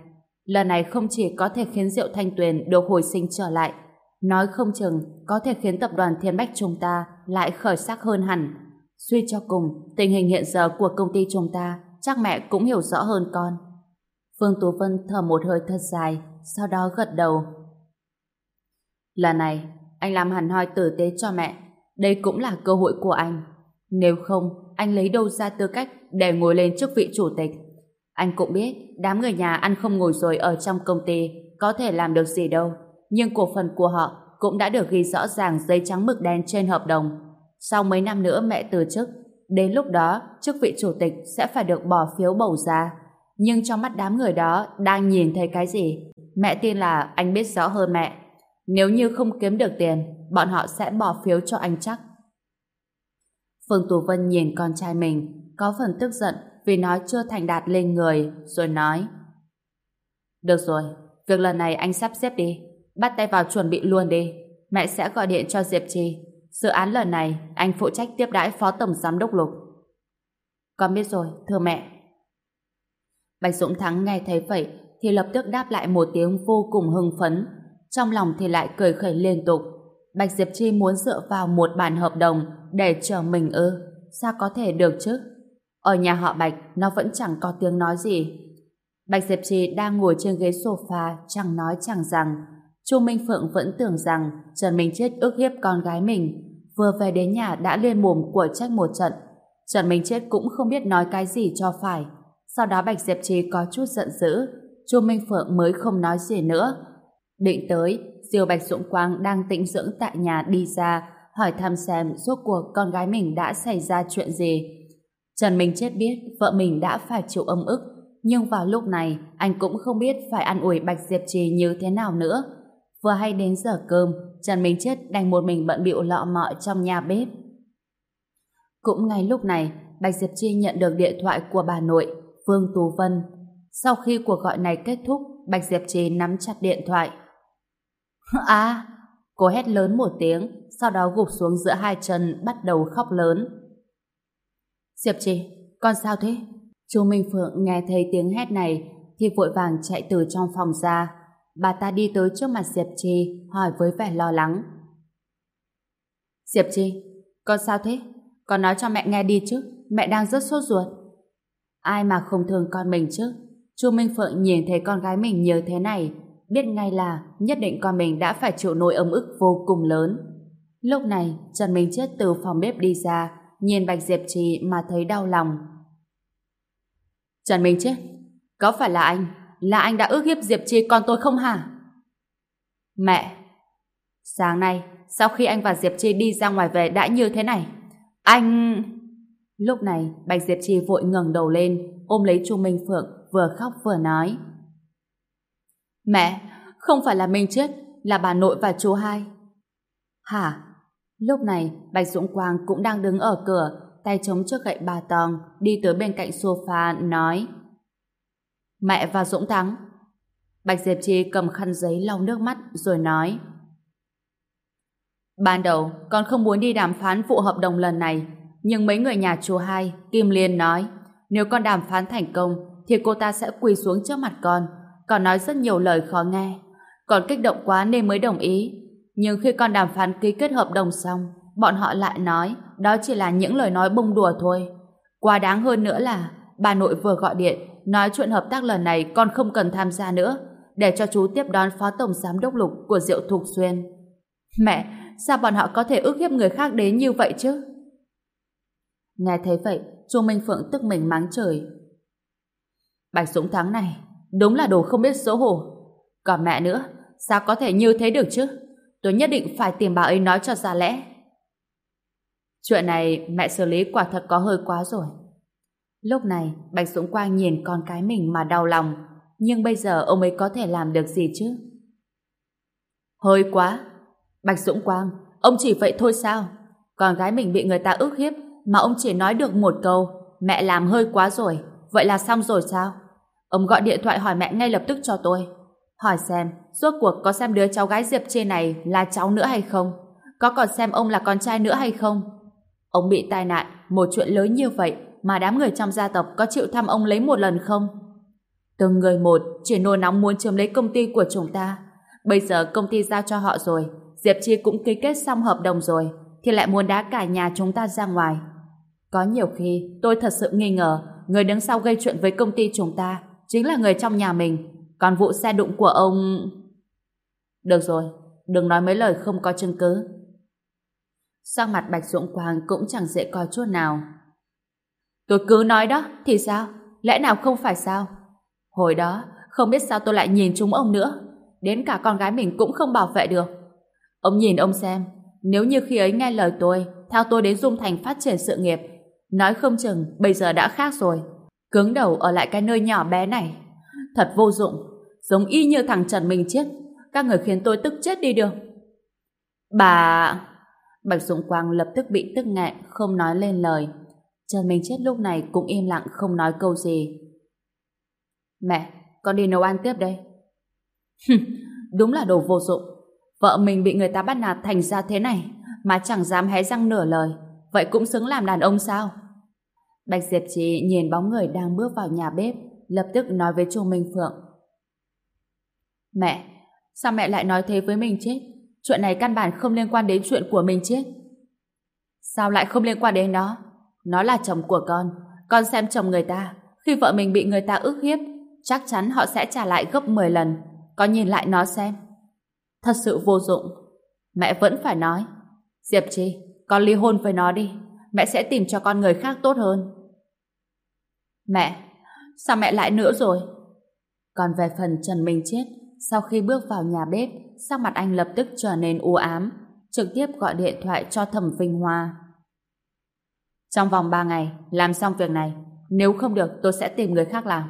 Lần này không chỉ có thể khiến Diệu Thanh Tuyền được hồi sinh trở lại, nói không chừng có thể khiến tập đoàn Thiên Bách chúng ta lại khởi sắc hơn hẳn. Suy cho cùng, tình hình hiện giờ của công ty chúng ta chắc mẹ cũng hiểu rõ hơn con. Phương Tú Vân thở một hơi thật dài, sau đó gật đầu. Lần này, anh làm hẳn hoi tử tế cho mẹ. Đây cũng là cơ hội của anh. Nếu không, anh lấy đâu ra tư cách để ngồi lên chức vị chủ tịch. Anh cũng biết, đám người nhà ăn không ngồi rồi ở trong công ty có thể làm được gì đâu. Nhưng cổ phần của họ cũng đã được ghi rõ ràng giấy trắng mực đen trên hợp đồng. Sau mấy năm nữa mẹ từ chức, đến lúc đó chức vị chủ tịch sẽ phải được bỏ phiếu bầu ra. Nhưng trong mắt đám người đó đang nhìn thấy cái gì? Mẹ tin là anh biết rõ hơn mẹ. Nếu như không kiếm được tiền, bọn họ sẽ bỏ phiếu cho anh chắc. Phương Tú Vân nhìn con trai mình, có phần tức giận vì nó chưa thành đạt lên người, rồi nói Được rồi, việc lần này anh sắp xếp đi, bắt tay vào chuẩn bị luôn đi. Mẹ sẽ gọi điện cho Diệp Trì. Dự án lần này, anh phụ trách tiếp đãi Phó Tổng Giám đốc Lục. Con biết rồi, thưa mẹ. Bạch Dũng Thắng nghe thấy vậy thì lập tức đáp lại một tiếng vô cùng hưng phấn trong lòng thì lại cười khẩy liên tục. Bạch Diệp Chi muốn dựa vào một bản hợp đồng để chờ mình ư? Sao có thể được chứ? Ở nhà họ Bạch, nó vẫn chẳng có tiếng nói gì. Bạch Diệp Chi đang ngồi trên ghế sofa, chẳng nói chẳng rằng. Chu Minh Phượng vẫn tưởng rằng Trần Minh Chết ức hiếp con gái mình. Vừa về đến nhà đã liên mồm của trách một trận. Trần Minh Chết cũng không biết nói cái gì cho phải. Sau đó Bạch Diệp Chi có chút giận dữ. Chu Minh Phượng mới không nói gì nữa Định tới, Diêu Bạch Dũng Quang đang tĩnh dưỡng tại nhà đi ra, hỏi thăm xem rốt cuộc con gái mình đã xảy ra chuyện gì. Trần Minh chết biết vợ mình đã phải chịu âm ức, nhưng vào lúc này anh cũng không biết phải ăn ủi Bạch Diệp Trì như thế nào nữa. Vừa hay đến giờ cơm, Trần Minh chết đành một mình bận bịu lọ mọ trong nhà bếp. Cũng ngay lúc này, Bạch Diệp Chi nhận được điện thoại của bà nội, Phương Tú Vân. Sau khi cuộc gọi này kết thúc, Bạch Diệp Chi nắm chặt điện thoại. À, cô hét lớn một tiếng, sau đó gục xuống giữa hai chân bắt đầu khóc lớn. Diệp Trì, con sao thế? Chu Minh Phượng nghe thấy tiếng hét này thì vội vàng chạy từ trong phòng ra. Bà ta đi tới trước mặt Diệp Trì hỏi với vẻ lo lắng. Diệp Trì, con sao thế? Con nói cho mẹ nghe đi chứ, mẹ đang rất sốt ruột. Ai mà không thương con mình chứ? Chu Minh Phượng nhìn thấy con gái mình như thế này biết ngay là nhất định con mình đã phải chịu nỗi ấm ức vô cùng lớn. Lúc này, Trần Minh Chết từ phòng bếp đi ra, nhìn Bạch Diệp Trì mà thấy đau lòng. Trần Minh chết, có phải là anh, là anh đã ước hiếp Diệp Trì con tôi không hả? Mẹ, sáng nay, sau khi anh và Diệp Trì đi ra ngoài về đã như thế này, anh... Lúc này, Bạch Diệp Trì vội ngẩng đầu lên, ôm lấy Chu Minh Phượng, vừa khóc vừa nói. Mẹ, không phải là Minh chết, là bà nội và chú hai. Hả? Lúc này, Bạch Dũng Quang cũng đang đứng ở cửa, tay chống trước gậy bà tòng, đi tới bên cạnh sofa, nói Mẹ và Dũng Thắng. Bạch Diệp Chi cầm khăn giấy lau nước mắt, rồi nói Ban đầu, con không muốn đi đàm phán vụ hợp đồng lần này, nhưng mấy người nhà chú hai, Kim Liên nói nếu con đàm phán thành công, thì cô ta sẽ quỳ xuống trước mặt con, còn nói rất nhiều lời khó nghe. Còn kích động quá nên mới đồng ý. Nhưng khi con đàm phán ký kết hợp đồng xong, bọn họ lại nói đó chỉ là những lời nói bông đùa thôi. Quá đáng hơn nữa là bà nội vừa gọi điện nói chuyện hợp tác lần này con không cần tham gia nữa để cho chú tiếp đón phó tổng giám đốc lục của Diệu Thục Xuyên. Mẹ, sao bọn họ có thể ước hiếp người khác đến như vậy chứ? Nghe thấy vậy, Chu Minh Phượng tức mình mắng trời. Bạch Dũng Thắng này, đúng là đồ không biết xấu hổ. Còn mẹ nữa, sao có thể như thế được chứ? Tôi nhất định phải tìm bà ấy nói cho ra lẽ. Chuyện này mẹ xử lý quả thật có hơi quá rồi. Lúc này, Bạch Dũng Quang nhìn con cái mình mà đau lòng, nhưng bây giờ ông ấy có thể làm được gì chứ? Hơi quá. Bạch Dũng Quang, ông chỉ vậy thôi sao? Con gái mình bị người ta ức hiếp, mà ông chỉ nói được một câu, mẹ làm hơi quá rồi, vậy là xong rồi sao? Ông gọi điện thoại hỏi mẹ ngay lập tức cho tôi. Hỏi xem, rốt cuộc có xem đứa cháu gái Diệp trên này là cháu nữa hay không? Có còn xem ông là con trai nữa hay không? Ông bị tai nạn, một chuyện lớn như vậy mà đám người trong gia tộc có chịu thăm ông lấy một lần không? Từng người một chỉ nôn nóng muốn chiếm lấy công ty của chúng ta. Bây giờ công ty giao cho họ rồi, Diệp Chi cũng ký kết xong hợp đồng rồi, thì lại muốn đá cả nhà chúng ta ra ngoài. Có nhiều khi tôi thật sự nghi ngờ người đứng sau gây chuyện với công ty chúng ta chính là người trong nhà mình. Còn vụ xe đụng của ông... Được rồi, đừng nói mấy lời không có chứng cứ. Sang mặt Bạch Dũng Quang cũng chẳng dễ coi chút nào. Tôi cứ nói đó, thì sao? Lẽ nào không phải sao? Hồi đó, không biết sao tôi lại nhìn chúng ông nữa. Đến cả con gái mình cũng không bảo vệ được. Ông nhìn ông xem, nếu như khi ấy nghe lời tôi, theo tôi đến Dung Thành phát triển sự nghiệp, nói không chừng bây giờ đã khác rồi. Cứng đầu ở lại cái nơi nhỏ bé này. Thật vô dụng, giống y như thằng Trần Minh Chết. Các người khiến tôi tức chết đi được. Bà... Bạch Dũng Quang lập tức bị tức nghẹn, không nói lên lời. Trần Minh Chết lúc này cũng im lặng không nói câu gì. Mẹ, con đi nấu ăn tiếp đây. Đúng là đồ vô dụng. Vợ mình bị người ta bắt nạt thành ra thế này, mà chẳng dám hé răng nửa lời. Vậy cũng xứng làm đàn ông sao? Bạch Diệp Trì nhìn bóng người đang bước vào nhà bếp, lập tức nói với Chu Minh Phượng. Mẹ, sao mẹ lại nói thế với mình chết? Chuyện này căn bản không liên quan đến chuyện của mình chết. Sao lại không liên quan đến nó? Nó là chồng của con. Con xem chồng người ta. Khi vợ mình bị người ta ức hiếp, chắc chắn họ sẽ trả lại gấp 10 lần. Con nhìn lại nó xem. Thật sự vô dụng. Mẹ vẫn phải nói. Diệp Chi, con ly hôn với nó đi. Mẹ sẽ tìm cho con người khác tốt hơn. Mẹ, sao mẹ lại nữa rồi? Còn về phần Trần Minh Chết, sau khi bước vào nhà bếp, sắc mặt anh lập tức trở nên u ám, trực tiếp gọi điện thoại cho Thẩm Vinh Hoa. Trong vòng 3 ngày, làm xong việc này, nếu không được tôi sẽ tìm người khác làm.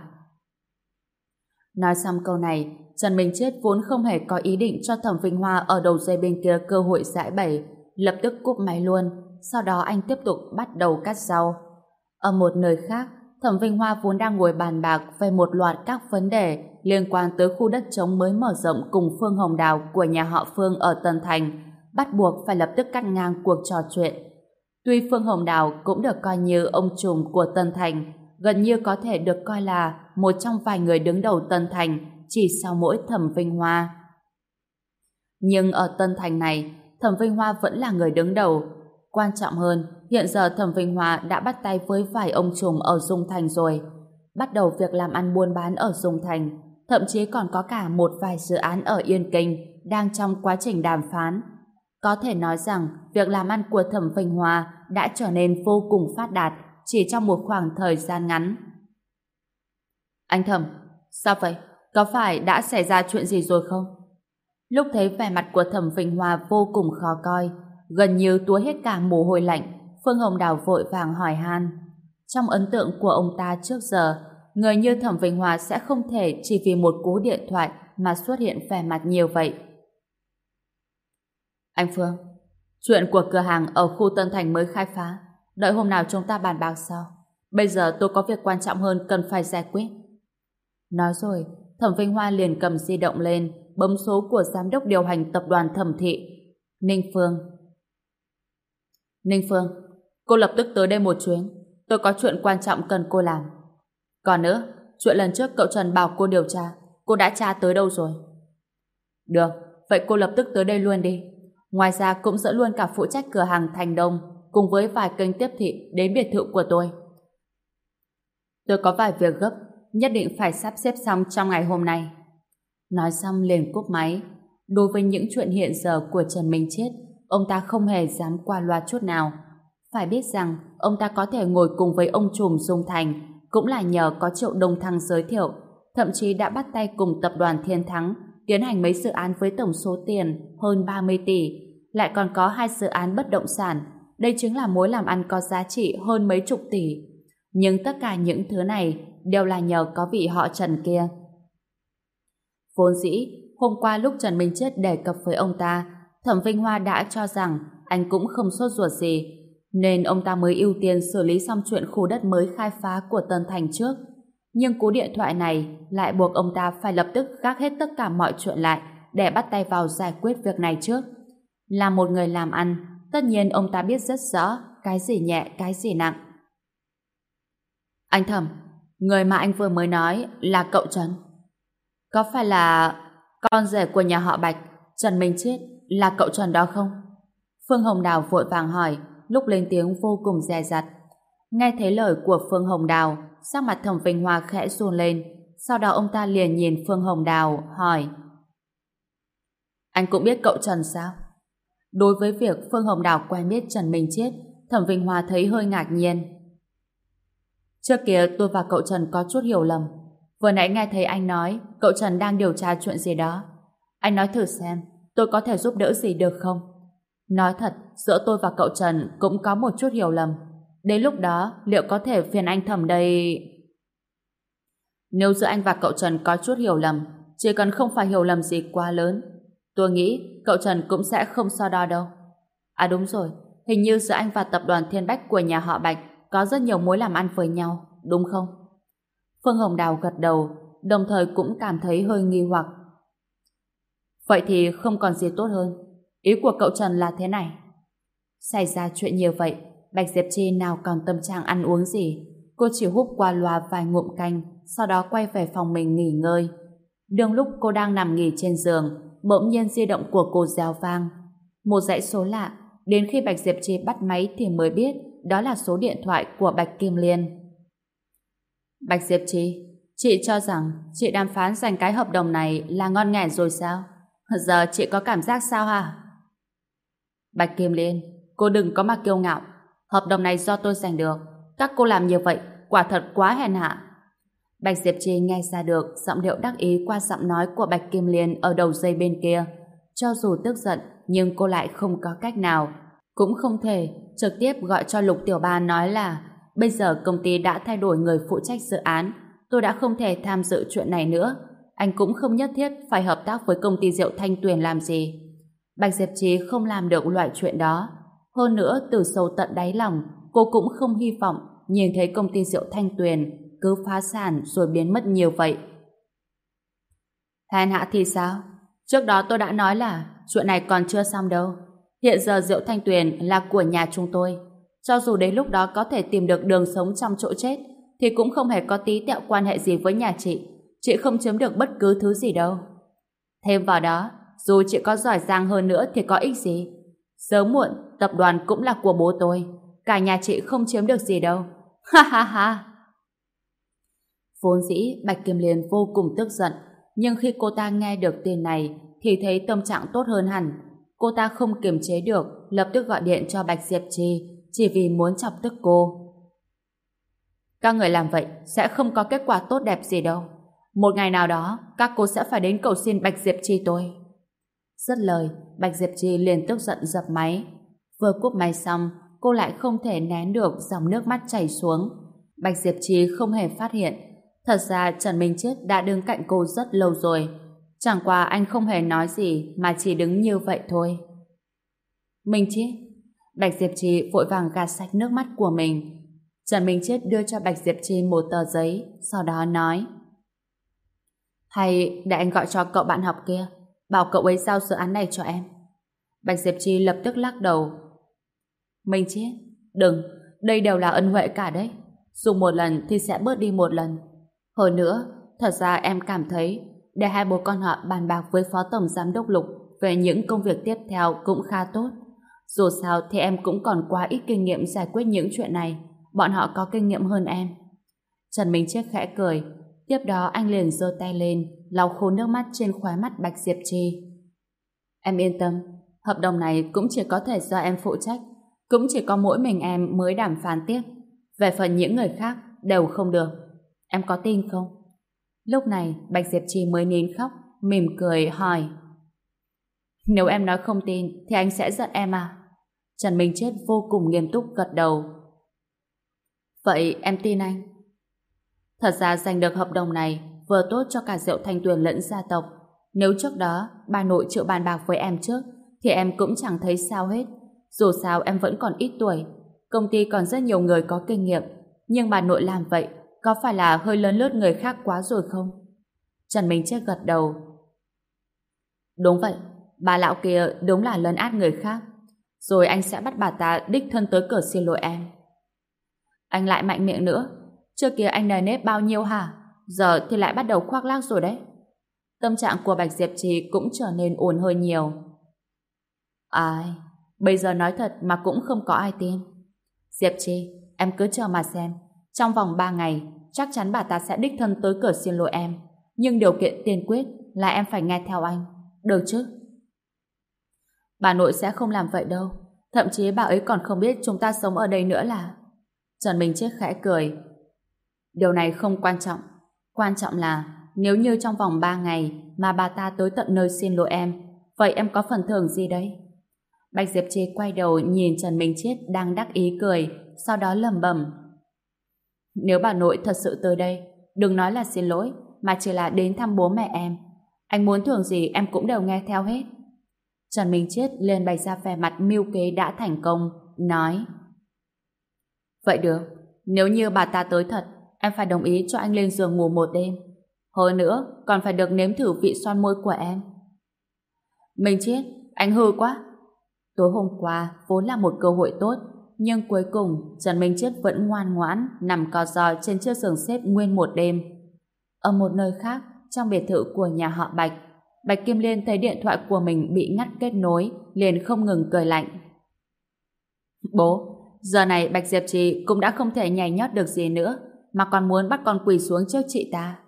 Nói xong câu này, Trần Minh Chết vốn không hề có ý định cho Thẩm Vinh Hoa ở đầu dây bên kia cơ hội giải bày, lập tức cúp máy luôn, sau đó anh tiếp tục bắt đầu cắt rau. Ở một nơi khác, Thẩm Vinh Hoa vốn đang ngồi bàn bạc về một loạt các vấn đề liên quan tới khu đất trống mới mở rộng cùng Phương Hồng Đào của nhà họ Phương ở Tân Thành, bắt buộc phải lập tức cắt ngang cuộc trò chuyện. Tuy Phương Hồng Đào cũng được coi như ông trùm của Tân Thành, gần như có thể được coi là một trong vài người đứng đầu Tân Thành chỉ sau mỗi Thẩm Vinh Hoa. Nhưng ở Tân Thành này, Thẩm Vinh Hoa vẫn là người đứng đầu. Quan trọng hơn, hiện giờ Thẩm Vinh Hoa đã bắt tay với vài ông trùm ở Dung Thành rồi. Bắt đầu việc làm ăn buôn bán ở Dung Thành, thậm chí còn có cả một vài dự án ở Yên Kinh đang trong quá trình đàm phán. Có thể nói rằng việc làm ăn của Thẩm Vinh Hoa đã trở nên vô cùng phát đạt chỉ trong một khoảng thời gian ngắn. Anh Thẩm, sao vậy? Có phải đã xảy ra chuyện gì rồi không? Lúc thấy vẻ mặt của Thẩm Vinh Hoa vô cùng khó coi, gần như túa hết cả mồ hôi lạnh, Phương Hồng Đào vội vàng hỏi han. Trong ấn tượng của ông ta trước giờ, người như Thẩm Vinh Hoa sẽ không thể chỉ vì một cú điện thoại mà xuất hiện vẻ mặt nhiều vậy. Anh Phương, chuyện của cửa hàng ở khu Tân Thành mới khai phá, đợi hôm nào chúng ta bàn bạc sau. Bây giờ tôi có việc quan trọng hơn cần phải giải quyết. Nói rồi, Thẩm Vinh Hoa liền cầm di động lên, bấm số của giám đốc điều hành tập đoàn Thẩm Thị. Ninh Phương. Ninh Phương, cô lập tức tới đây một chuyến. Tôi có chuyện quan trọng cần cô làm. Còn nữa, chuyện lần trước cậu Trần bảo cô điều tra, cô đã tra tới đâu rồi? Được, vậy cô lập tức tới đây luôn đi. Ngoài ra cũng dẫn luôn cả phụ trách cửa hàng Thành Đông cùng với vài kênh tiếp thị đến biệt thự của tôi. Tôi có vài việc gấp, nhất định phải sắp xếp xong trong ngày hôm nay. Nói xong liền cúp máy. Đối với những chuyện hiện giờ của Trần Minh Chết, ông ta không hề dám qua loa chút nào. Phải biết rằng, ông ta có thể ngồi cùng với ông trùm Dung Thành, cũng là nhờ có Triệu Đông Thăng giới thiệu, thậm chí đã bắt tay cùng tập đoàn Thiên Thắng tiến hành mấy dự án với tổng số tiền hơn 30 tỷ, lại còn có hai dự án bất động sản. Đây chính là mối làm ăn có giá trị hơn mấy chục tỷ. Nhưng tất cả những thứ này đều là nhờ có vị họ Trần kia. Vốn dĩ, hôm qua lúc Trần Minh Chết đề cập với ông ta, Thẩm Vinh Hoa đã cho rằng anh cũng không sốt ruột gì, nên ông ta mới ưu tiên xử lý xong chuyện khu đất mới khai phá của Tân Thành trước. Nhưng cú điện thoại này lại buộc ông ta phải lập tức gác hết tất cả mọi chuyện lại để bắt tay vào giải quyết việc này trước. Là một người làm ăn, tất nhiên ông ta biết rất rõ cái gì nhẹ, cái gì nặng. Anh Thẩm, người mà anh vừa mới nói là cậu Trần. Có phải là con rể của nhà họ Bạch, Trần Minh Chiết, là cậu Trần đó không? Phương Hồng Đào vội vàng hỏi, lúc lên tiếng vô cùng dè dặt. Nghe thấy lời của Phương Hồng Đào, sắc mặt Thẩm Vinh Hoa khẽ run lên, sau đó ông ta liền nhìn Phương Hồng Đào, hỏi Anh cũng biết cậu Trần sao? Đối với việc Phương Hồng Đào quen biết Trần Minh chết Thẩm Vinh Hoa thấy hơi ngạc nhiên. Trước kia tôi và cậu Trần có chút hiểu lầm. Vừa nãy nghe thấy anh nói cậu Trần đang điều tra chuyện gì đó. Anh nói thử xem, tôi có thể giúp đỡ gì được không? Nói thật, giữa tôi và cậu Trần cũng có một chút hiểu lầm. Đến lúc đó, liệu có thể phiền anh thầm đây... Nếu giữa anh và cậu Trần có chút hiểu lầm, chỉ cần không phải hiểu lầm gì quá lớn, tôi nghĩ cậu Trần cũng sẽ không so đo đâu. À đúng rồi, hình như giữa anh và tập đoàn Thiên Bách của nhà họ Bạch có rất nhiều mối làm ăn với nhau, đúng không? Phương Hồng Đào gật đầu, đồng thời cũng cảm thấy hơi nghi hoặc. Vậy thì không còn gì tốt hơn. Ý của cậu Trần là thế này. Xảy ra chuyện như vậy, Bạch Diệp Chi nào còn tâm trạng ăn uống gì. Cô chỉ hút qua loa vài ngụm canh, sau đó quay về phòng mình nghỉ ngơi. Đương lúc cô đang nằm nghỉ trên giường, bỗng nhiên di động của cô reo vang. Một dãy số lạ, đến khi Bạch Diệp Chi bắt máy thì mới biết đó là số điện thoại của Bạch Kim Liên. Bạch Diệp Chi, chị cho rằng chị đàm phán giành cái hợp đồng này là ngon nghẻ rồi sao? Giờ chị có cảm giác sao hả? Bạch Kim Liên, cô đừng có mà kiêu ngạo. Hợp đồng này do tôi giành được. Các cô làm như vậy, quả thật quá hèn hạ. Bạch Diệp Chi nghe ra được giọng điệu đắc ý qua giọng nói của Bạch Kim Liên ở đầu dây bên kia. Cho dù tức giận, nhưng cô lại không có cách nào. Cũng không thể trực tiếp gọi cho Lục Tiểu Ba nói là bây giờ công ty đã thay đổi người phụ trách dự án. Tôi đã không thể tham dự chuyện này nữa. Anh cũng không nhất thiết phải hợp tác với công ty rượu Thanh Tuyền làm gì. Bạch Diệp Trí không làm được loại chuyện đó. Hơn nữa, từ sâu tận đáy lòng, cô cũng không hy vọng nhìn thấy công ty rượu Thanh Tuyền cứ phá sản rồi biến mất nhiều vậy. Hèn hạ thì sao? Trước đó tôi đã nói là chuyện này còn chưa xong đâu. Hiện giờ rượu Thanh Tuyền là của nhà chúng tôi. Cho dù đến lúc đó có thể tìm được đường sống trong chỗ chết, thì cũng không hề có tí tẹo quan hệ gì với nhà chị. Chị không chiếm được bất cứ thứ gì đâu. Thêm vào đó, dù chị có giỏi giang hơn nữa thì có ích gì. Sớm muộn, tập đoàn cũng là của bố tôi. Cả nhà chị không chiếm được gì đâu. Ha ha ha! Vốn dĩ, Bạch Kim Liên vô cùng tức giận. Nhưng khi cô ta nghe được tên này, thì thấy tâm trạng tốt hơn hẳn. cô ta không kiềm chế được, lập tức gọi điện cho Bạch Diệp Trì, chỉ vì muốn chọc tức cô. Các người làm vậy sẽ không có kết quả tốt đẹp gì đâu. Một ngày nào đó, các cô sẽ phải đến cầu xin Bạch Diệp Chi tôi. Rất lời, Bạch Diệp trì liền tức giận dập máy. Vừa cúp máy xong, cô lại không thể nén được dòng nước mắt chảy xuống. Bạch Diệp trì không hề phát hiện. Thật ra Trần Minh Chết đã đứng cạnh cô rất lâu rồi. Chẳng qua anh không hề nói gì mà chỉ đứng như vậy thôi. Minh Chết Bạch Diệp trì vội vàng gạt sạch nước mắt của mình. Trần Minh Chết đưa cho Bạch Diệp trì một tờ giấy, sau đó nói Hay để anh gọi cho cậu bạn học kia, bảo cậu ấy giao dự án này cho em. Bạch Diệp Chi lập tức lắc đầu. Minh Chết, đừng, đây đều là ân huệ cả đấy. Dùng một lần thì sẽ bớt đi một lần. Hơn nữa, thật ra em cảm thấy để hai bố con họ bàn bạc với Phó Tổng Giám đốc Lục về những công việc tiếp theo cũng khá tốt. Dù sao thì em cũng còn quá ít kinh nghiệm giải quyết những chuyện này. Bọn họ có kinh nghiệm hơn em. Trần Minh Chiết khẽ cười. Tiếp đó anh liền giơ tay lên, lau khô nước mắt trên khóe mắt Bạch Diệp trì Em yên tâm, hợp đồng này cũng chỉ có thể do em phụ trách. Cũng chỉ có mỗi mình em mới đàm phán tiếp. Về phần những người khác, đều không được. Em có tin không? Lúc này, Bạch Diệp trì mới nín khóc, mỉm cười hỏi. Nếu em nói không tin, thì anh sẽ giận em à? Trần Minh Chết vô cùng nghiêm túc gật đầu. Vậy em tin anh. Thật ra giành được hợp đồng này vừa tốt cho cả Diệu Thanh Tuyền lẫn gia tộc. Nếu trước đó, bà nội chịu bàn bạc với em trước, thì em cũng chẳng thấy sao hết. Dù sao, em vẫn còn ít tuổi. Công ty còn rất nhiều người có kinh nghiệm. Nhưng bà nội làm vậy, có phải là hơi lớn lướt người khác quá rồi không? Trần Minh Chết gật đầu. Đúng vậy. Bà lão kia đúng là lớn át người khác. Rồi anh sẽ bắt bà ta đích thân tới cửa xin lỗi em. Anh lại mạnh miệng nữa. Trước kia anh nề nếp bao nhiêu hả? Giờ thì lại bắt đầu khoác lác rồi đấy. Tâm trạng của Bạch Diệp Trì cũng trở nên ổn hơi nhiều. Ai? Bây giờ nói thật mà cũng không có ai tin. Diệp Trì, em cứ chờ mà xem. Trong vòng 3 ngày, chắc chắn bà ta sẽ đích thân tới cửa xin lỗi em. Nhưng điều kiện tiên quyết là em phải nghe theo anh. Được chứ? Bà nội sẽ không làm vậy đâu. Thậm chí bà ấy còn không biết chúng ta sống ở đây nữa là... Trần Minh Chết khẽ cười. Điều này không quan trọng. Quan trọng là nếu như trong vòng 3 ngày mà bà ta tới tận nơi xin lỗi em, vậy em có phần thưởng gì đấy? Bạch Diệp Trì quay đầu nhìn Trần Minh Chết đang đắc ý cười, sau đó lẩm bẩm. Nếu bà nội thật sự tới đây, đừng nói là xin lỗi, mà chỉ là đến thăm bố mẹ em. Anh muốn thưởng gì em cũng đều nghe theo hết. Trần Minh Chết lên bày ra vẻ mặt mưu kế đã thành công, nói Vậy được, nếu như bà ta tới thật, em phải đồng ý cho anh lên giường ngủ một đêm. Hơn nữa, còn phải được nếm thử vị son môi của em. Mình Chết, anh hư quá. Tối hôm qua, vốn là một cơ hội tốt, nhưng cuối cùng Trần Minh Chết vẫn ngoan ngoãn nằm co giò trên chiếc giường xếp nguyên một đêm. Ở một nơi khác, trong biệt thự của nhà họ Bạch, Bạch Kim Liên thấy điện thoại của mình bị ngắt kết nối, liền không ngừng cười lạnh. Bố, giờ này Bạch Diệp Trì cũng đã không thể nhảy nhót được gì nữa, mà còn muốn bắt con quỳ xuống trước chị ta.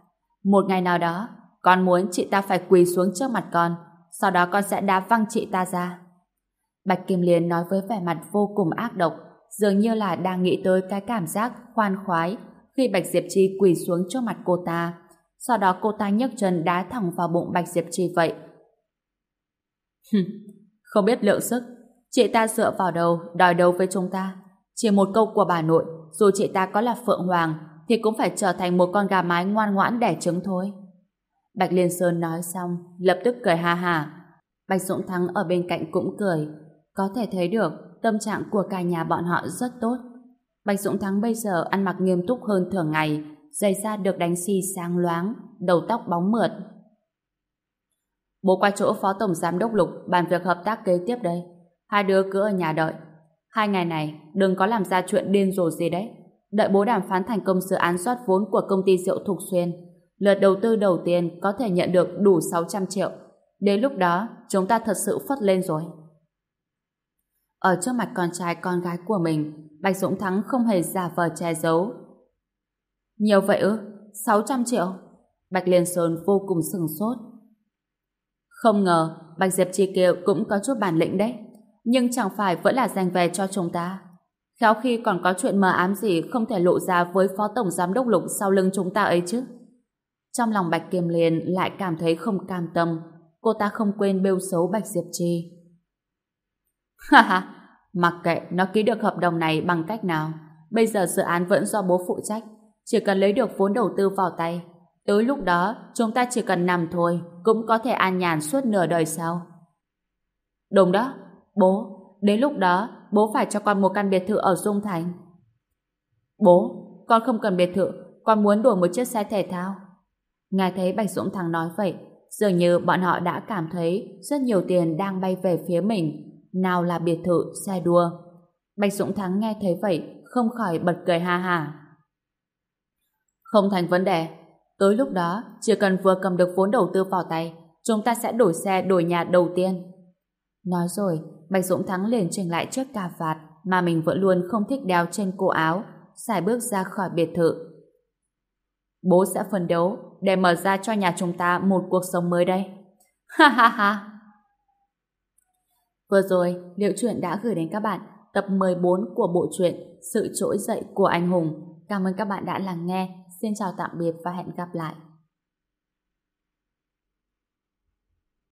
Một ngày nào đó, con muốn chị ta phải quỳ xuống trước mặt con, sau đó con sẽ đá văng chị ta ra. Bạch Kim Liên nói với vẻ mặt vô cùng ác độc, dường như là đang nghĩ tới cái cảm giác khoan khoái khi Bạch Diệp Chi quỳ xuống trước mặt cô ta. Sau đó cô ta nhấc chân đá thẳng vào bụng Bạch Diệp Chi vậy. Không biết lượng sức, chị ta dựa vào đầu đòi đấu với chúng ta. Chỉ một câu của bà nội, dù chị ta có là Phượng Hoàng, thì cũng phải trở thành một con gà mái ngoan ngoãn đẻ trứng thôi. Bạch Liên Sơn nói xong, lập tức cười ha ha. Bạch Dũng Thắng ở bên cạnh cũng cười. Có thể thấy được tâm trạng của cả nhà bọn họ rất tốt. Bạch Dũng Thắng bây giờ ăn mặc nghiêm túc hơn thường ngày, giày da được đánh xi sáng loáng, đầu tóc bóng mượt. Bố qua chỗ Phó Tổng Giám Đốc Lục bàn việc hợp tác kế tiếp đây. Hai đứa cứ ở nhà đợi. Hai ngày này, đừng có làm ra chuyện điên rồ gì đấy. Đợi bố đàm phán thành công dự án soát vốn của công ty rượu Thục Xuyên. Lượt đầu tư đầu tiên có thể nhận được đủ 600 triệu. Đến lúc đó, chúng ta thật sự phất lên rồi. Ở trước mặt con trai con gái của mình, Bạch Dũng Thắng không hề giả vờ che giấu. Nhiều vậy ư? 600 triệu? Bạch Liên Sơn vô cùng sừng sốt. Không ngờ, Bạch Diệp Chi kia cũng có chút bản lĩnh đấy. Nhưng chẳng phải vẫn là giành về cho chúng ta. Khéo khi còn có chuyện mờ ám gì không thể lộ ra với Phó Tổng Giám Đốc Lục sau lưng chúng ta ấy chứ. Trong lòng Bạch Kiêm Liên lại cảm thấy không cam tâm. Cô ta không quên bêu xấu Bạch Diệp Chi. Ha ha, mặc kệ nó ký được hợp đồng này bằng cách nào. Bây giờ dự án vẫn do bố phụ trách. Chỉ cần lấy được vốn đầu tư vào tay. Tới lúc đó, chúng ta chỉ cần nằm thôi, cũng có thể an nhàn suốt nửa đời sau. Đúng đó, bố. Đến lúc đó, bố phải cho con một căn biệt thự ở Dung Thành. Bố, con không cần biệt thự, con muốn đổi một chiếc xe thể thao. Nghe thấy Bạch Dũng Thắng nói vậy, dường như bọn họ đã cảm thấy rất nhiều tiền đang bay về phía mình. Nào là biệt thự, xe đua. Bạch Dũng Thắng nghe thấy vậy, không khỏi bật cười ha ha. Không thành vấn đề. Tới lúc đó, chỉ cần vừa cầm được vốn đầu tư vào tay, chúng ta sẽ đổi xe đổi nhà đầu tiên. Nói rồi, Bạch Dũng Thắng liền chỉnh lại chiếc cà vạt mà mình vẫn luôn không thích đeo trên cổ áo, xài bước ra khỏi biệt thự. Bố sẽ phấn đấu để mở ra cho nhà chúng ta một cuộc sống mới đây. Ha ha ha! Vừa rồi, Liệu Chuyện đã gửi đến các bạn tập 14 của bộ truyện Sự trỗi dậy của anh hùng. Cảm ơn các bạn đã lắng nghe. Xin chào tạm biệt và hẹn gặp lại.